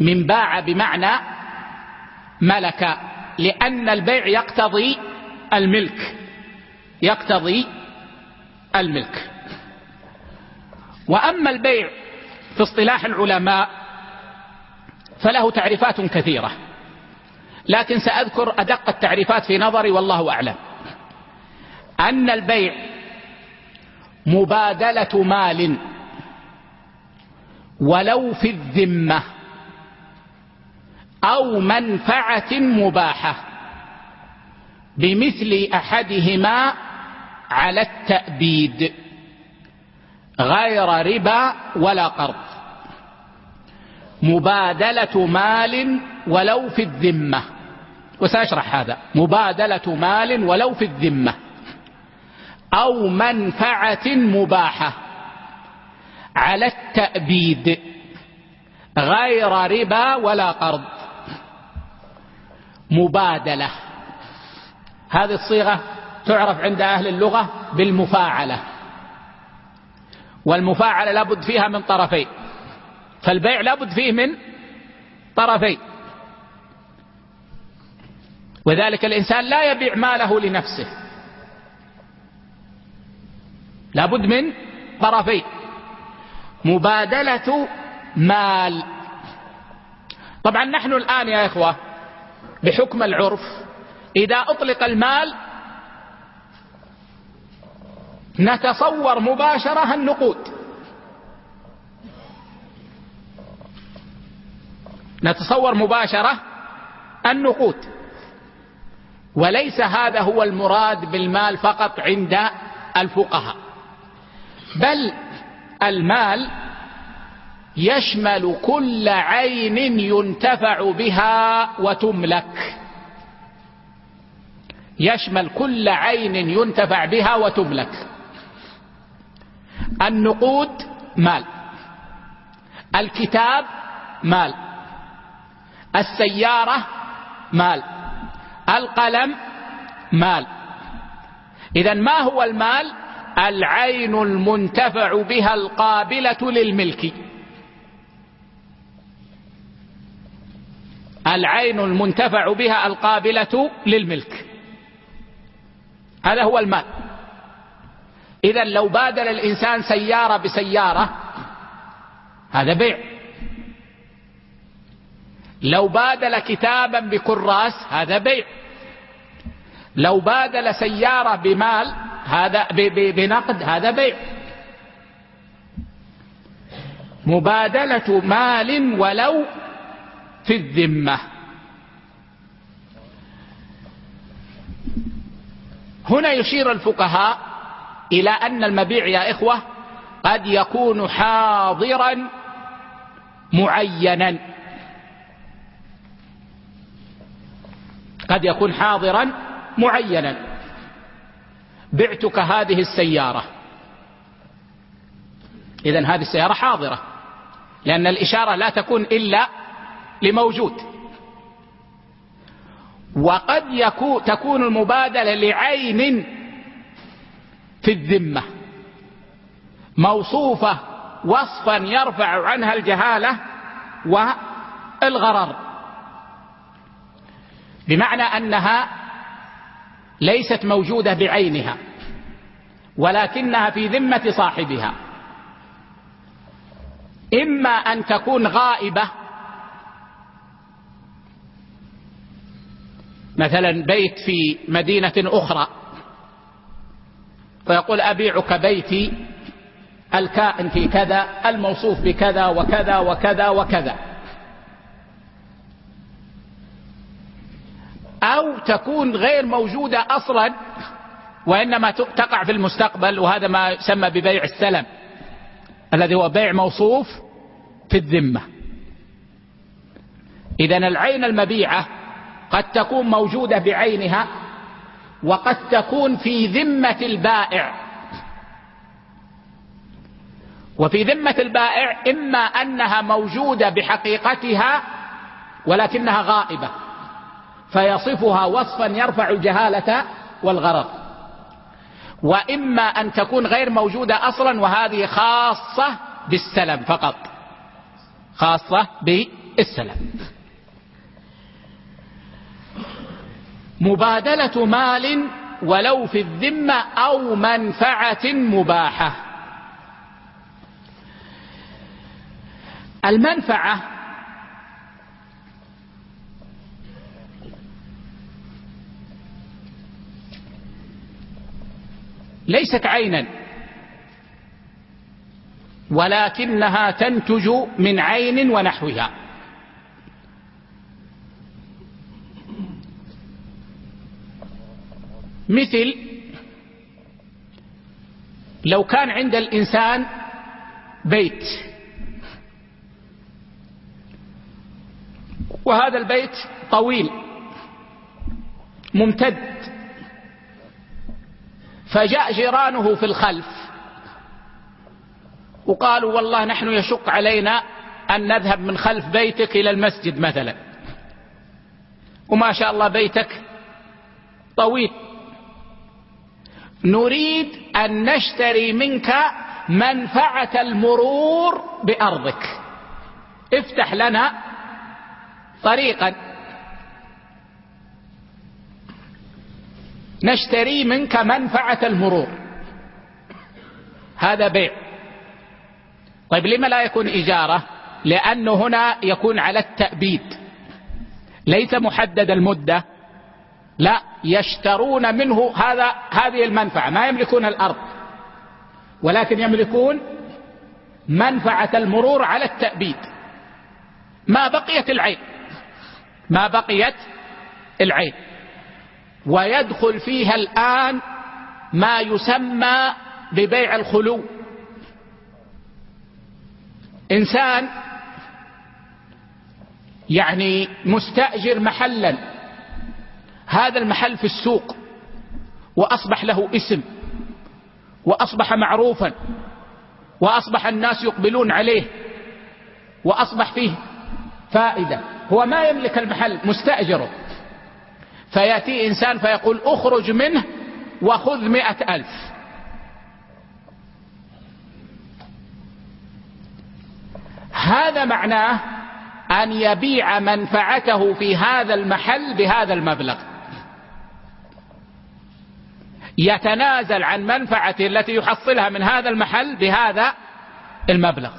من باع بمعنى ملك. لأن البيع يقتضي الملك. يقتضي الملك. وأما البيع في اصطلاح العلماء فله تعريفات كثيرة. لكن سأذكر أدق التعريفات في نظري والله أعلم. أن البيع مبادلة مال. ولو في الذمة أو منفعة مباحة بمثل أحدهما على التأبيد غير ربا ولا قرض. مبادلة مال ولو في الذمة. وسأشرح هذا. مبادلة مال ولو في الذمة. أو منفعة مباحة. على التأبيد. غير ربا ولا قرض. مبادلة. هذه الصيغة تعرف عند أهل اللغة بالمفاعلة. والمفاعلة لابد فيها من طرفين. فالبيع لابد فيه من طرفين. وذلك الإنسان لا يبيع ماله لنفسه. لابد من طرفين مبادلة مال. طبعا نحن الآن يا إخوة بحكم العرف إذا أطلق المال نتصور مباشرة النقود نتصور مباشرة النقود. وليس هذا هو المراد بالمال فقط عند الفقهاء. بل المال يشمل كل عين ينتفع بها وتملك. يشمل كل عين ينتفع بها وتملك. النقود مال. الكتاب مال. السيارة مال. القلم مال. إذا ما هو المال؟ العين المنتفع بها القابلة للملك. العين المنتفع بها القابلة للملك. هذا هو المال. إذا لو بادل الإنسان سيارة بسيارة هذا بيع. لو بادل كتابا بكراس هذا بيع. لو بادل سيارة بمال هذا بنقد هذا بيع. مبادلة مال ولو في الذمة. هنا يشير الفقهاء إلى أن المبيع يا إخوة قد يكون حاضرا معينا. قد يكون حاضرا معينا. بعتك هذه السيارة. إذا هذه السيارة حاضرة لأن الإشارة لا تكون إلا لموجود. وقد يكون تكون المبادلة لعين في الذمة. موصوفة وصفا يرفع عنها الجهالة والغرر. بمعنى أنها ليست موجودة بعينها ولكنها في ذمة صاحبها. إما أن تكون غائبة مثلا بيت في مدينة أخرى فيقول أبيعك بيتي الكائن في كذا الموصوف بكذا وكذا وكذا وكذا. أو تكون غير موجودة أصلا وإنما تقع في المستقبل وهذا ما يسمى ببيع السلم الذي هو بيع موصوف في الذمة. إذا العين المبيعة قد تكون موجودة بعينها وقد تكون في ذمة البائع. وفي ذمة البائع إما أنها موجودة بحقيقتها ولكنها غائبة. فيصفها وصفا يرفع الجهالة والغرض وإما أن تكون غير موجودة أصلا وهذه خاصة بالسلم فقط. خاصة السلام مبادلة مال ولو في الذمة أو منفعة مباحة. المنفعة ليست عينا. ولكنها تنتج من عين ونحوها. مثل لو كان عند الإنسان بيت وهذا البيت طويل ممتد فجاء جيرانه في الخلف وقالوا والله نحن يشق علينا أن نذهب من خلف بيتك إلى المسجد مثلا. وما شاء الله بيتك طويل. نريد أن نشتري منك منفعة المرور بأرضك. افتح لنا طريقا. نشتري منك منفعة المرور. هذا بيع. طيب لما لا يكون إجارة؟ لأنه هنا يكون على التأبيد. ليس محدد المدة. لا يشترون منه هذا هذه المنفعة. ما يملكون الأرض. ولكن يملكون منفعة المرور على التأبيد. ما بقيت العين؟ ما بقيت العين. ويدخل فيها الآن ما يسمى ببيع الخلو. إنسان يعني مستأجر محلا. هذا المحل في السوق. وأصبح له اسم. وأصبح معروفا. وأصبح الناس يقبلون عليه. وأصبح فيه فائدة. هو ما يملك المحل مستأجره. فيأتي إنسان فيقول اخرج منه وخذ مئة ألف. هذا معناه أن يبيع منفعته في هذا المحل بهذا المبلغ. يتنازل عن منفعته التي يحصلها من هذا المحل بهذا المبلغ.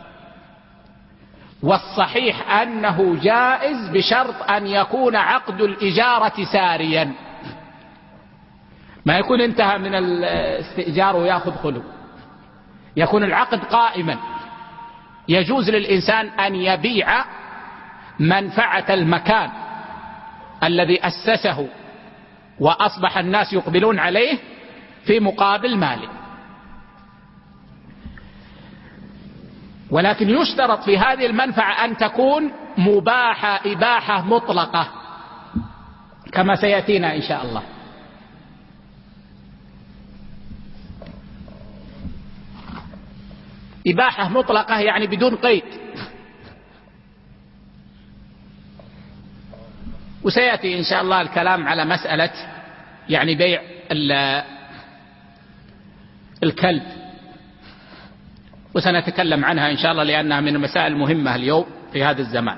والصحيح أنه جائز بشرط أن يكون عقد الإجارة ساريا. ما يكون انتهى من الاستئجار ويأخذ خلو. يكون العقد قائما. يجوز للإنسان أن يبيع منفعة المكان الذي أسسه وأصبح الناس يقبلون عليه في مقابل ماله. ولكن يشترط في هذه المنفعة أن تكون مباحة إباحة مطلقة كما سيأتينا إن شاء الله. إباحة مطلقة يعني بدون قيد. وسيأتي إن شاء الله الكلام على مسألة يعني بيع الكلب. وسنتكلم عنها إن شاء الله لأنها من المسائل المهمة اليوم في هذا الزمان.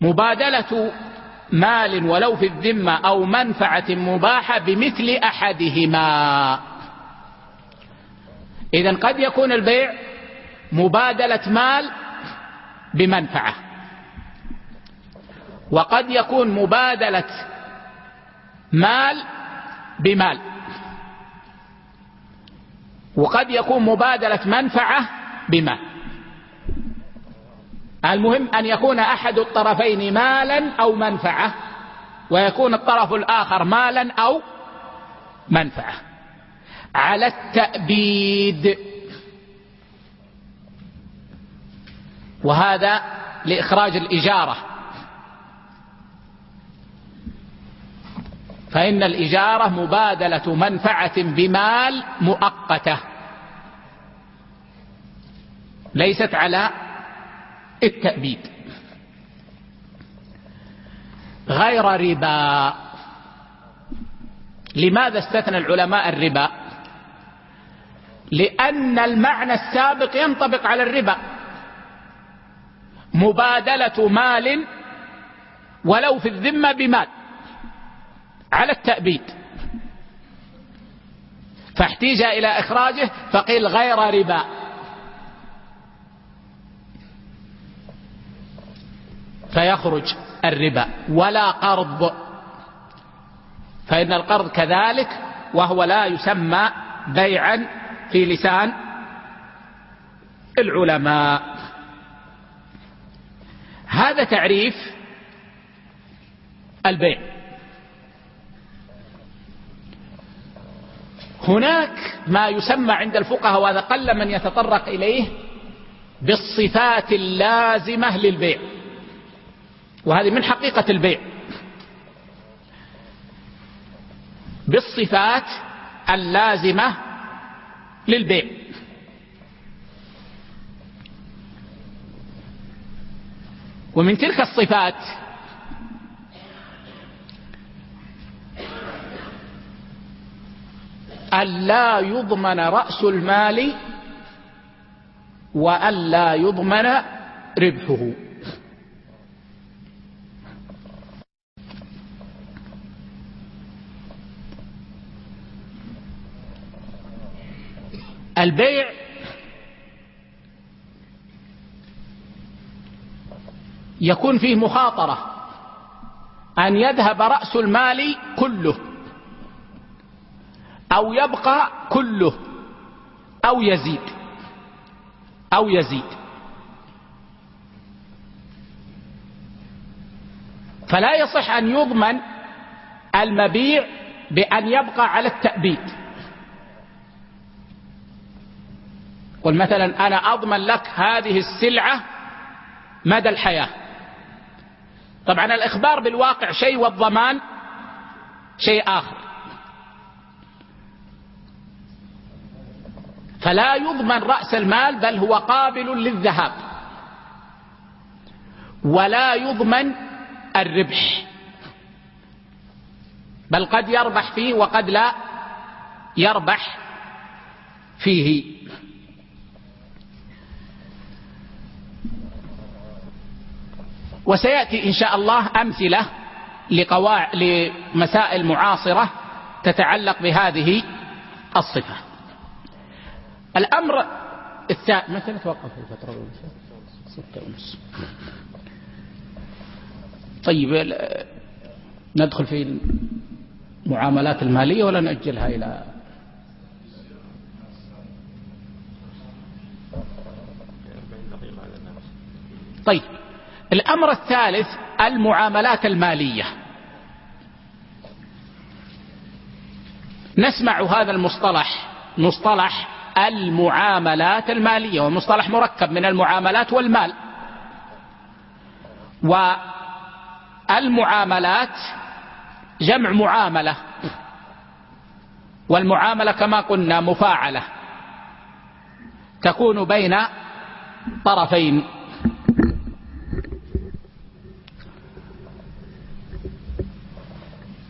مبادلة مال ولو في الذمة أو منفعة مباحة بمثل أحدهما. إذا قد يكون البيع مبادلة مال بمنفعة. وقد يكون مبادلة مال بمال. وقد يكون مبادلة منفعة بمال المهم أن يكون أحد الطرفين مالا أو منفعة ويكون الطرف الآخر مالا أو منفعة. على التأبيد. وهذا لإخراج الإجارة. فإن الإجارة مبادلة منفعة بمال مؤقتة. ليست على التأبيد. غير ربا. لماذا استثنى العلماء الربا؟ لأن المعنى السابق ينطبق على الربا. مبادلة مال ولو في الذمة بمال. على التأبيد. فاحتيج إلى إخراجه فقيل غير ربا. فيخرج الربا ولا قرض. فإن القرض كذلك وهو لا يسمى بيعا في لسان العلماء. هذا تعريف البيع. هناك ما يسمى عند الفقهاء وهذا قل من يتطرق إليه بالصفات اللازمة للبيع. وهذه من حقيقة البيع. بالصفات اللازمة للبيع. ومن تلك الصفات ألا يضمن رأس المال وألا يضمن ربحه. البيع يكون فيه مخاطرة. أن يذهب رأس المال كله. أو يبقى كله أو يزيد. أو يزيد. فلا يصح أن يضمن المبيع بأن يبقى على التأبيد. قل مثلا أنا أضمن لك هذه السلعة مدى الحياة. طبعا الإخبار بالواقع شيء والضمان شيء آخر. فلا يضمن رأس المال بل هو قابل للذهاب. ولا يضمن الربح. بل قد يربح فيه وقد لا يربح فيه. وسيأتي إن شاء الله أمثلة لقواع لمسائل معاصرة تتعلق بهذه الصفة. الأمر الثاني متى نتوقف الفترة ستة ونص. طيب ندخل في المعاملات المالية ولا نأجلها إلى طيب الأمر الثالث المعاملات المالية. نسمع هذا المصطلح مصطلح المعاملات المالية ومصطلح مركب من المعاملات والمال. والمعاملات جمع معاملة. والمعاملة كما قلنا مفاعلة. تكون بين طرفين.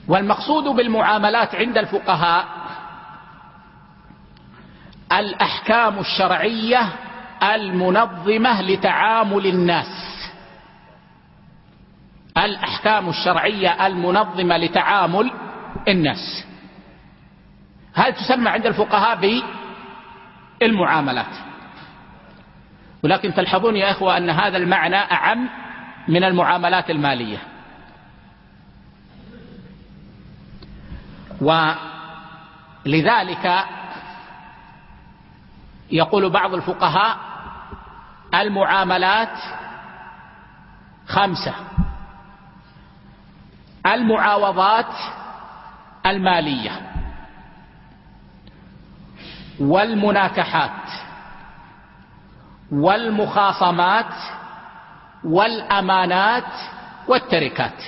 والمقصود بالمعاملات عند الفقهاء الأحكام الشرعية المنظمة لتعامل الناس. الأحكام الشرعية المنظمة لتعامل الناس. هل تسمى عند الفقهاء بالمعاملات؟ ولكن تلحظون يا إخوة أن هذا المعنى أعم من المعاملات المالية. ولذلك يقول بعض الفقهاء المعاملات خمسة. المعاوضات المالية. والمناكحات. والمخاصمات. والأمانات. والتركات.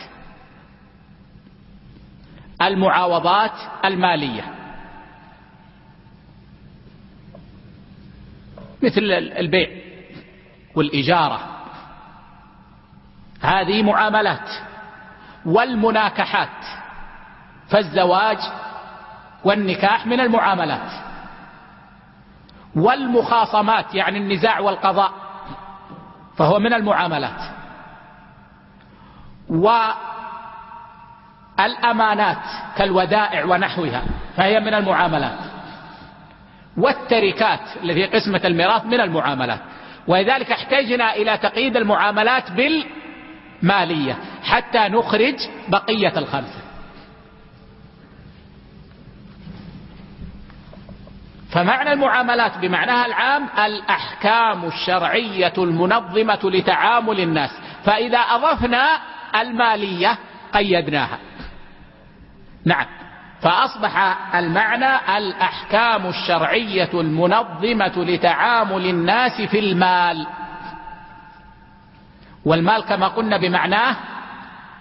المعاوضات المالية. مثل البيع والإجارة. هذه معاملات والمناكحات فالزواج والنكاح من المعاملات. والمخاصمات يعني النزاع والقضاء فهو من المعاملات. والأمانات كالودائع ونحوها فهي من المعاملات. والتركات التي قسمة الميراث من المعاملات. ولذلك احتجنا إلى تقييد المعاملات بالمالية حتى نخرج بقية الخمسة فمعنى المعاملات بمعناها العام الأحكام الشرعية المنظمة لتعامل الناس. فإذا أضفنا المالية قيدناها. نعم. فأصبح المعنى الأحكام الشرعية المنظمة لتعامل الناس في المال. والمال كما قلنا بمعناه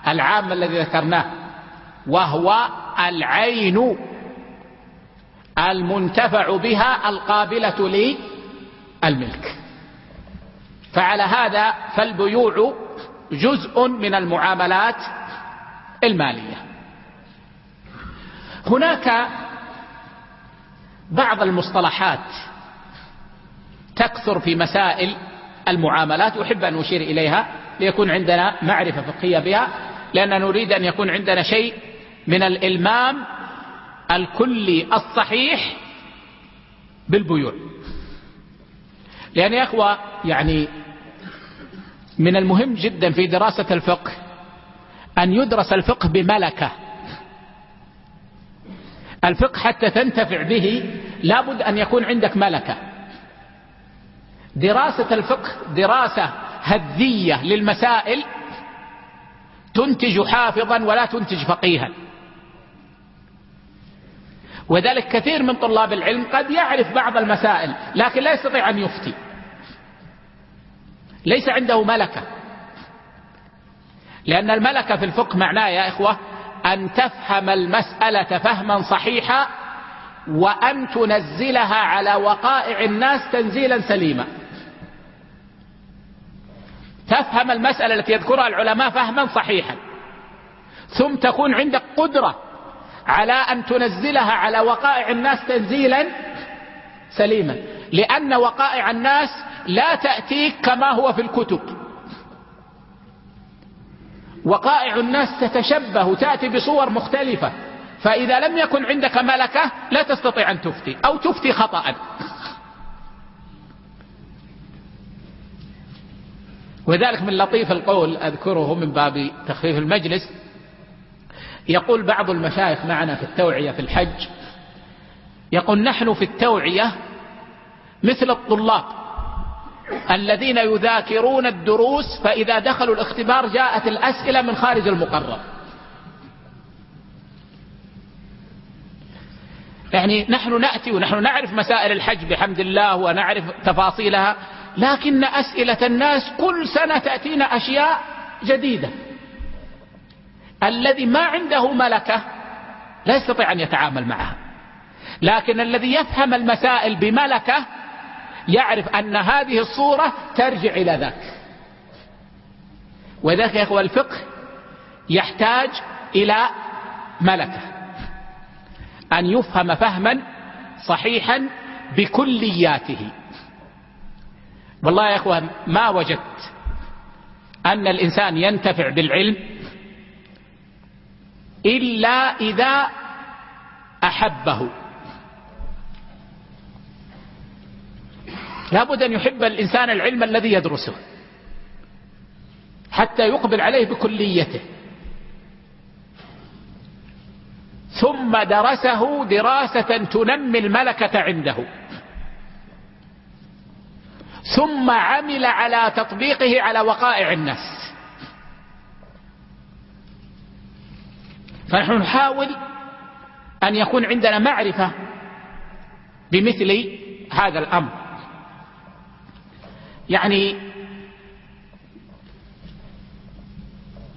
العام الذي ذكرناه وهو العين المنتفع بها القابلة للملك. فعلى هذا فالبيوع جزء من المعاملات المالية. هناك بعض المصطلحات تكثر في مسائل المعاملات أحب أن أشير إليها ليكون عندنا معرفة فقهية بها لأننا نريد أن يكون عندنا شيء من الإلمام الكلي الصحيح بالبيوع. لأن يا أخوة يعني من المهم جدا في دراسة الفقه أن يدرس الفقه بملكة. الفقه حتى تنتفع به لابد أن يكون عندك ملكة. دراسة الفقه دراسة هذية للمسائل تنتج حافظا ولا تنتج فقيها. وذلك كثير من طلاب العلم قد يعرف بعض المسائل لكن لا يستطيع أن يفتي. ليس عنده ملكة. لأن الملكة في الفقه معناه يا إخوة أن تفهم المسألة فهما صحيحا وأن تنزلها على وقائع الناس تنزيلا سليما. تفهم المسألة التي يذكرها العلماء فهما صحيحا. ثم تكون عندك قدرة على أن تنزلها على وقائع الناس تنزيلا سليما. لأن وقائع الناس لا تأتيك كما هو في الكتب. وقائع الناس تتشبه تأتي بصور مختلفة. فإذا لم يكن عندك ملكة لا تستطيع أن تفتي أو تفتي خطأ. وذلك من لطيف القول أذكره من باب تخفيف المجلس. يقول بعض المشايخ معنا في التوعية في الحج يقول نحن في التوعية مثل الطلاب. الذين يذاكرون الدروس فإذا دخلوا الاختبار جاءت الأسئلة من خارج المقرر. يعني نحن نأتي ونحن نعرف مسائل الحج بحمد الله ونعرف تفاصيلها لكن أسئلة الناس كل سنة تأتينا أشياء جديدة. الذي ما عنده ملكة لا يستطيع أن يتعامل معها. لكن الذي يفهم المسائل بملكة يعرف أن هذه الصورة ترجع إلى ذاك. وذاك يا أخوة الفقه يحتاج إلى ملكة. أن يفهم فهما صحيحا بكلياته. والله يا أخوة ما وجدت أن الإنسان ينتفع بالعلم إلا إذا أحبه. لابد أن يحب الإنسان العلم الذي يدرسه حتى يقبل عليه بكليته. ثم درسه دراسة تنمي الملكة عنده. ثم عمل على تطبيقه على وقائع الناس. فنحن نحاول أن يكون عندنا معرفة بمثل هذا الأمر. يعني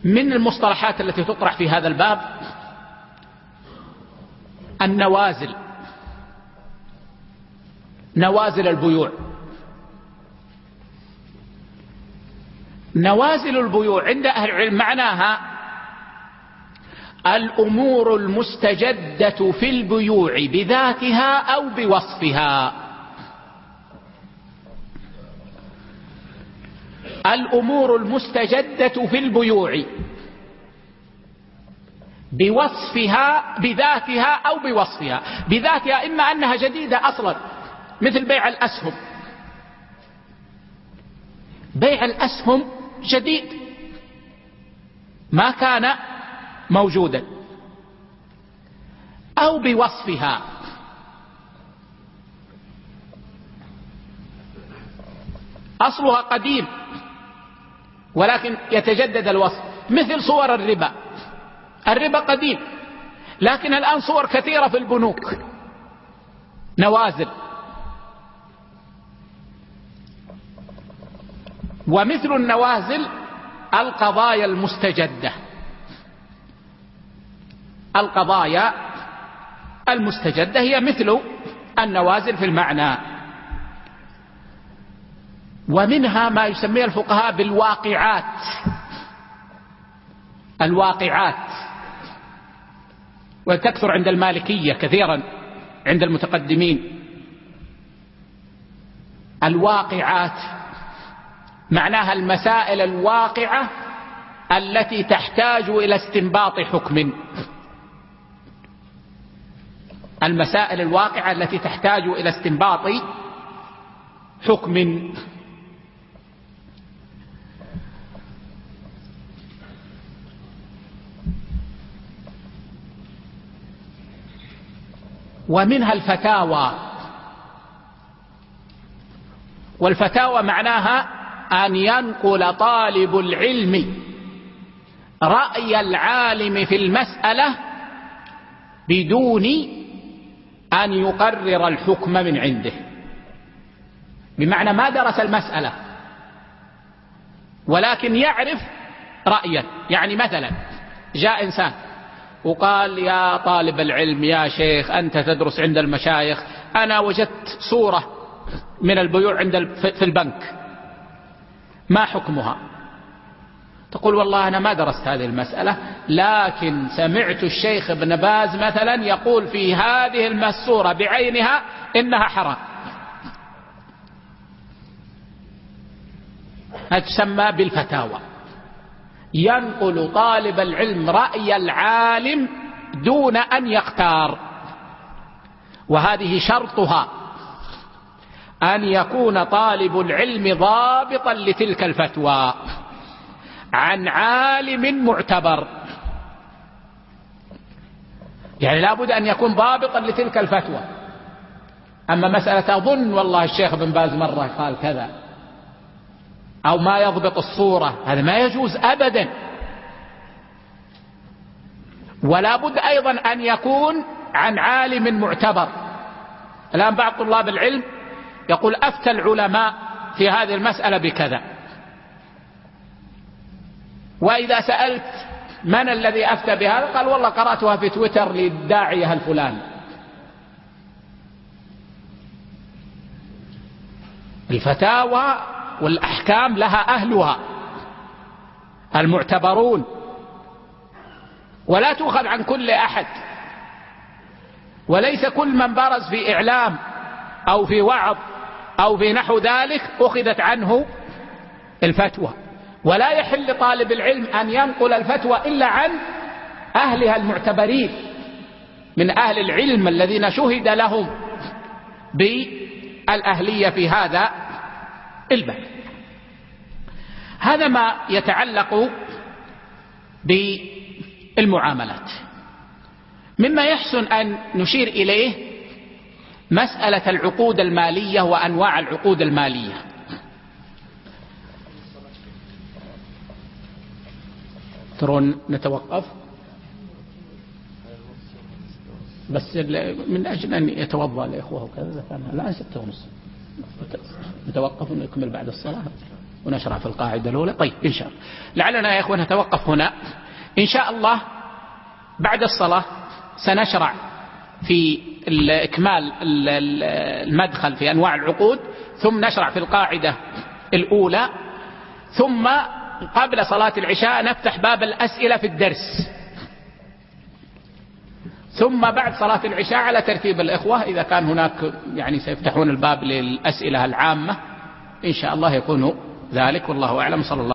من المصطلحات التي تطرح في هذا الباب النوازل. نوازل البيوع. نوازل البيوع عند أهل العلم معناها الأمور المستجدة في البيوع بذاتها أو بوصفها. الأمور المستجدة في البيوع. بوصفها بذاتها أو بوصفها. بذاتها إما أنها جديدة أصلا مثل بيع الأسهم. بيع الأسهم جديد. ما كان موجودا. أو بوصفها. أصلها قديم. ولكن يتجدد الوصف. مثل صور الربا. الربا قديم لكن الآن صور كثيرة في البنوك. نوازل. ومثل النوازل القضايا المستجدة. القضايا المستجدة هي مثل النوازل في المعنى. ومنها ما يسميه الفقهاء بالواقعات. الواقعات. وتكثر عند المالكية كثيرا عند المتقدمين. الواقعات. معناها المسائل الواقعة التي تحتاج إلى استنباط حكم. المسائل الواقعة التي تحتاج إلى استنباط حكم. ومنها الفتاوى. والفتاوى معناها أن ينقل طالب العلم رأي العالم في المسألة بدون أن يقرر الحكم من عنده. بمعنى ما درس المسألة ولكن يعرف رأيا. يعني مثلا جاء إنسان وقال يا طالب العلم يا شيخ أنت تدرس عند المشايخ. أنا وجدت صورة من البيوع عند في البنك. ما حكمها؟ تقول والله أنا ما درست هذه المسألة لكن سمعت الشيخ ابن باز مثلا يقول في هذه المسورة بعينها إنها حرام. تسمى بالفتاوى. ينقل طالب العلم رأي العالم دون أن يختار. وهذه شرطها أن يكون طالب العلم ضابطا لتلك الفتوى عن عالم معتبر. يعني لابد أن يكون ضابطا لتلك الفتوى. أما مسألة أظن والله الشيخ بن باز مرة قال كذا. أو ما يضبط الصورة. هذا ما يجوز أبدا. ولا بد أيضا أن يكون عن عالم معتبر. الآن بعض طلاب العلم يقول أفتى العلماء في هذه المسألة بكذا. وإذا سألت من الذي أفتى بهذا؟ قال والله قرأتها في تويتر للداعية الفلاني الفتاوى والأحكام لها أهلها. المعتبرون. ولا تؤخذ عن كل أحد. وليس كل من برز في إعلام أو في وعظ أو في نحو ذلك أخذت عنه الفتوى. ولا يحل لطالب العلم أن ينقل الفتوى إلا عن أهلها المعتبرين. من أهل العلم الذين شهد لهم بالأهلية في هذا الباب هذا ما يتعلق بالمعاملات. مما يحسن أن نشير إليه مسألة العقود المالية وأنواع العقود المالية. ترون نتوقف؟ بس من أجل أن يتوضأ الإخوة وكذا الآن ستة ونصف نتوقف ونكمل بعد الصلاة ونشرع في القاعدة الأولى. طيب إن شاء الله. لعلنا يا إخوة نتوقف هنا. إن شاء الله بعد الصلاة سنشرع في إكمال المدخل في أنواع العقود ثم نشرع في القاعدة الأولى ثم قبل صلاة العشاء نفتح باب الأسئلة في الدرس. ثم بعد صلاة العشاء على ترتيب الإخوة إذا كان هناك يعني سيفتحون الباب للأسئلة العامة إن شاء الله يكونوا ذلك والله أعلم صلى الله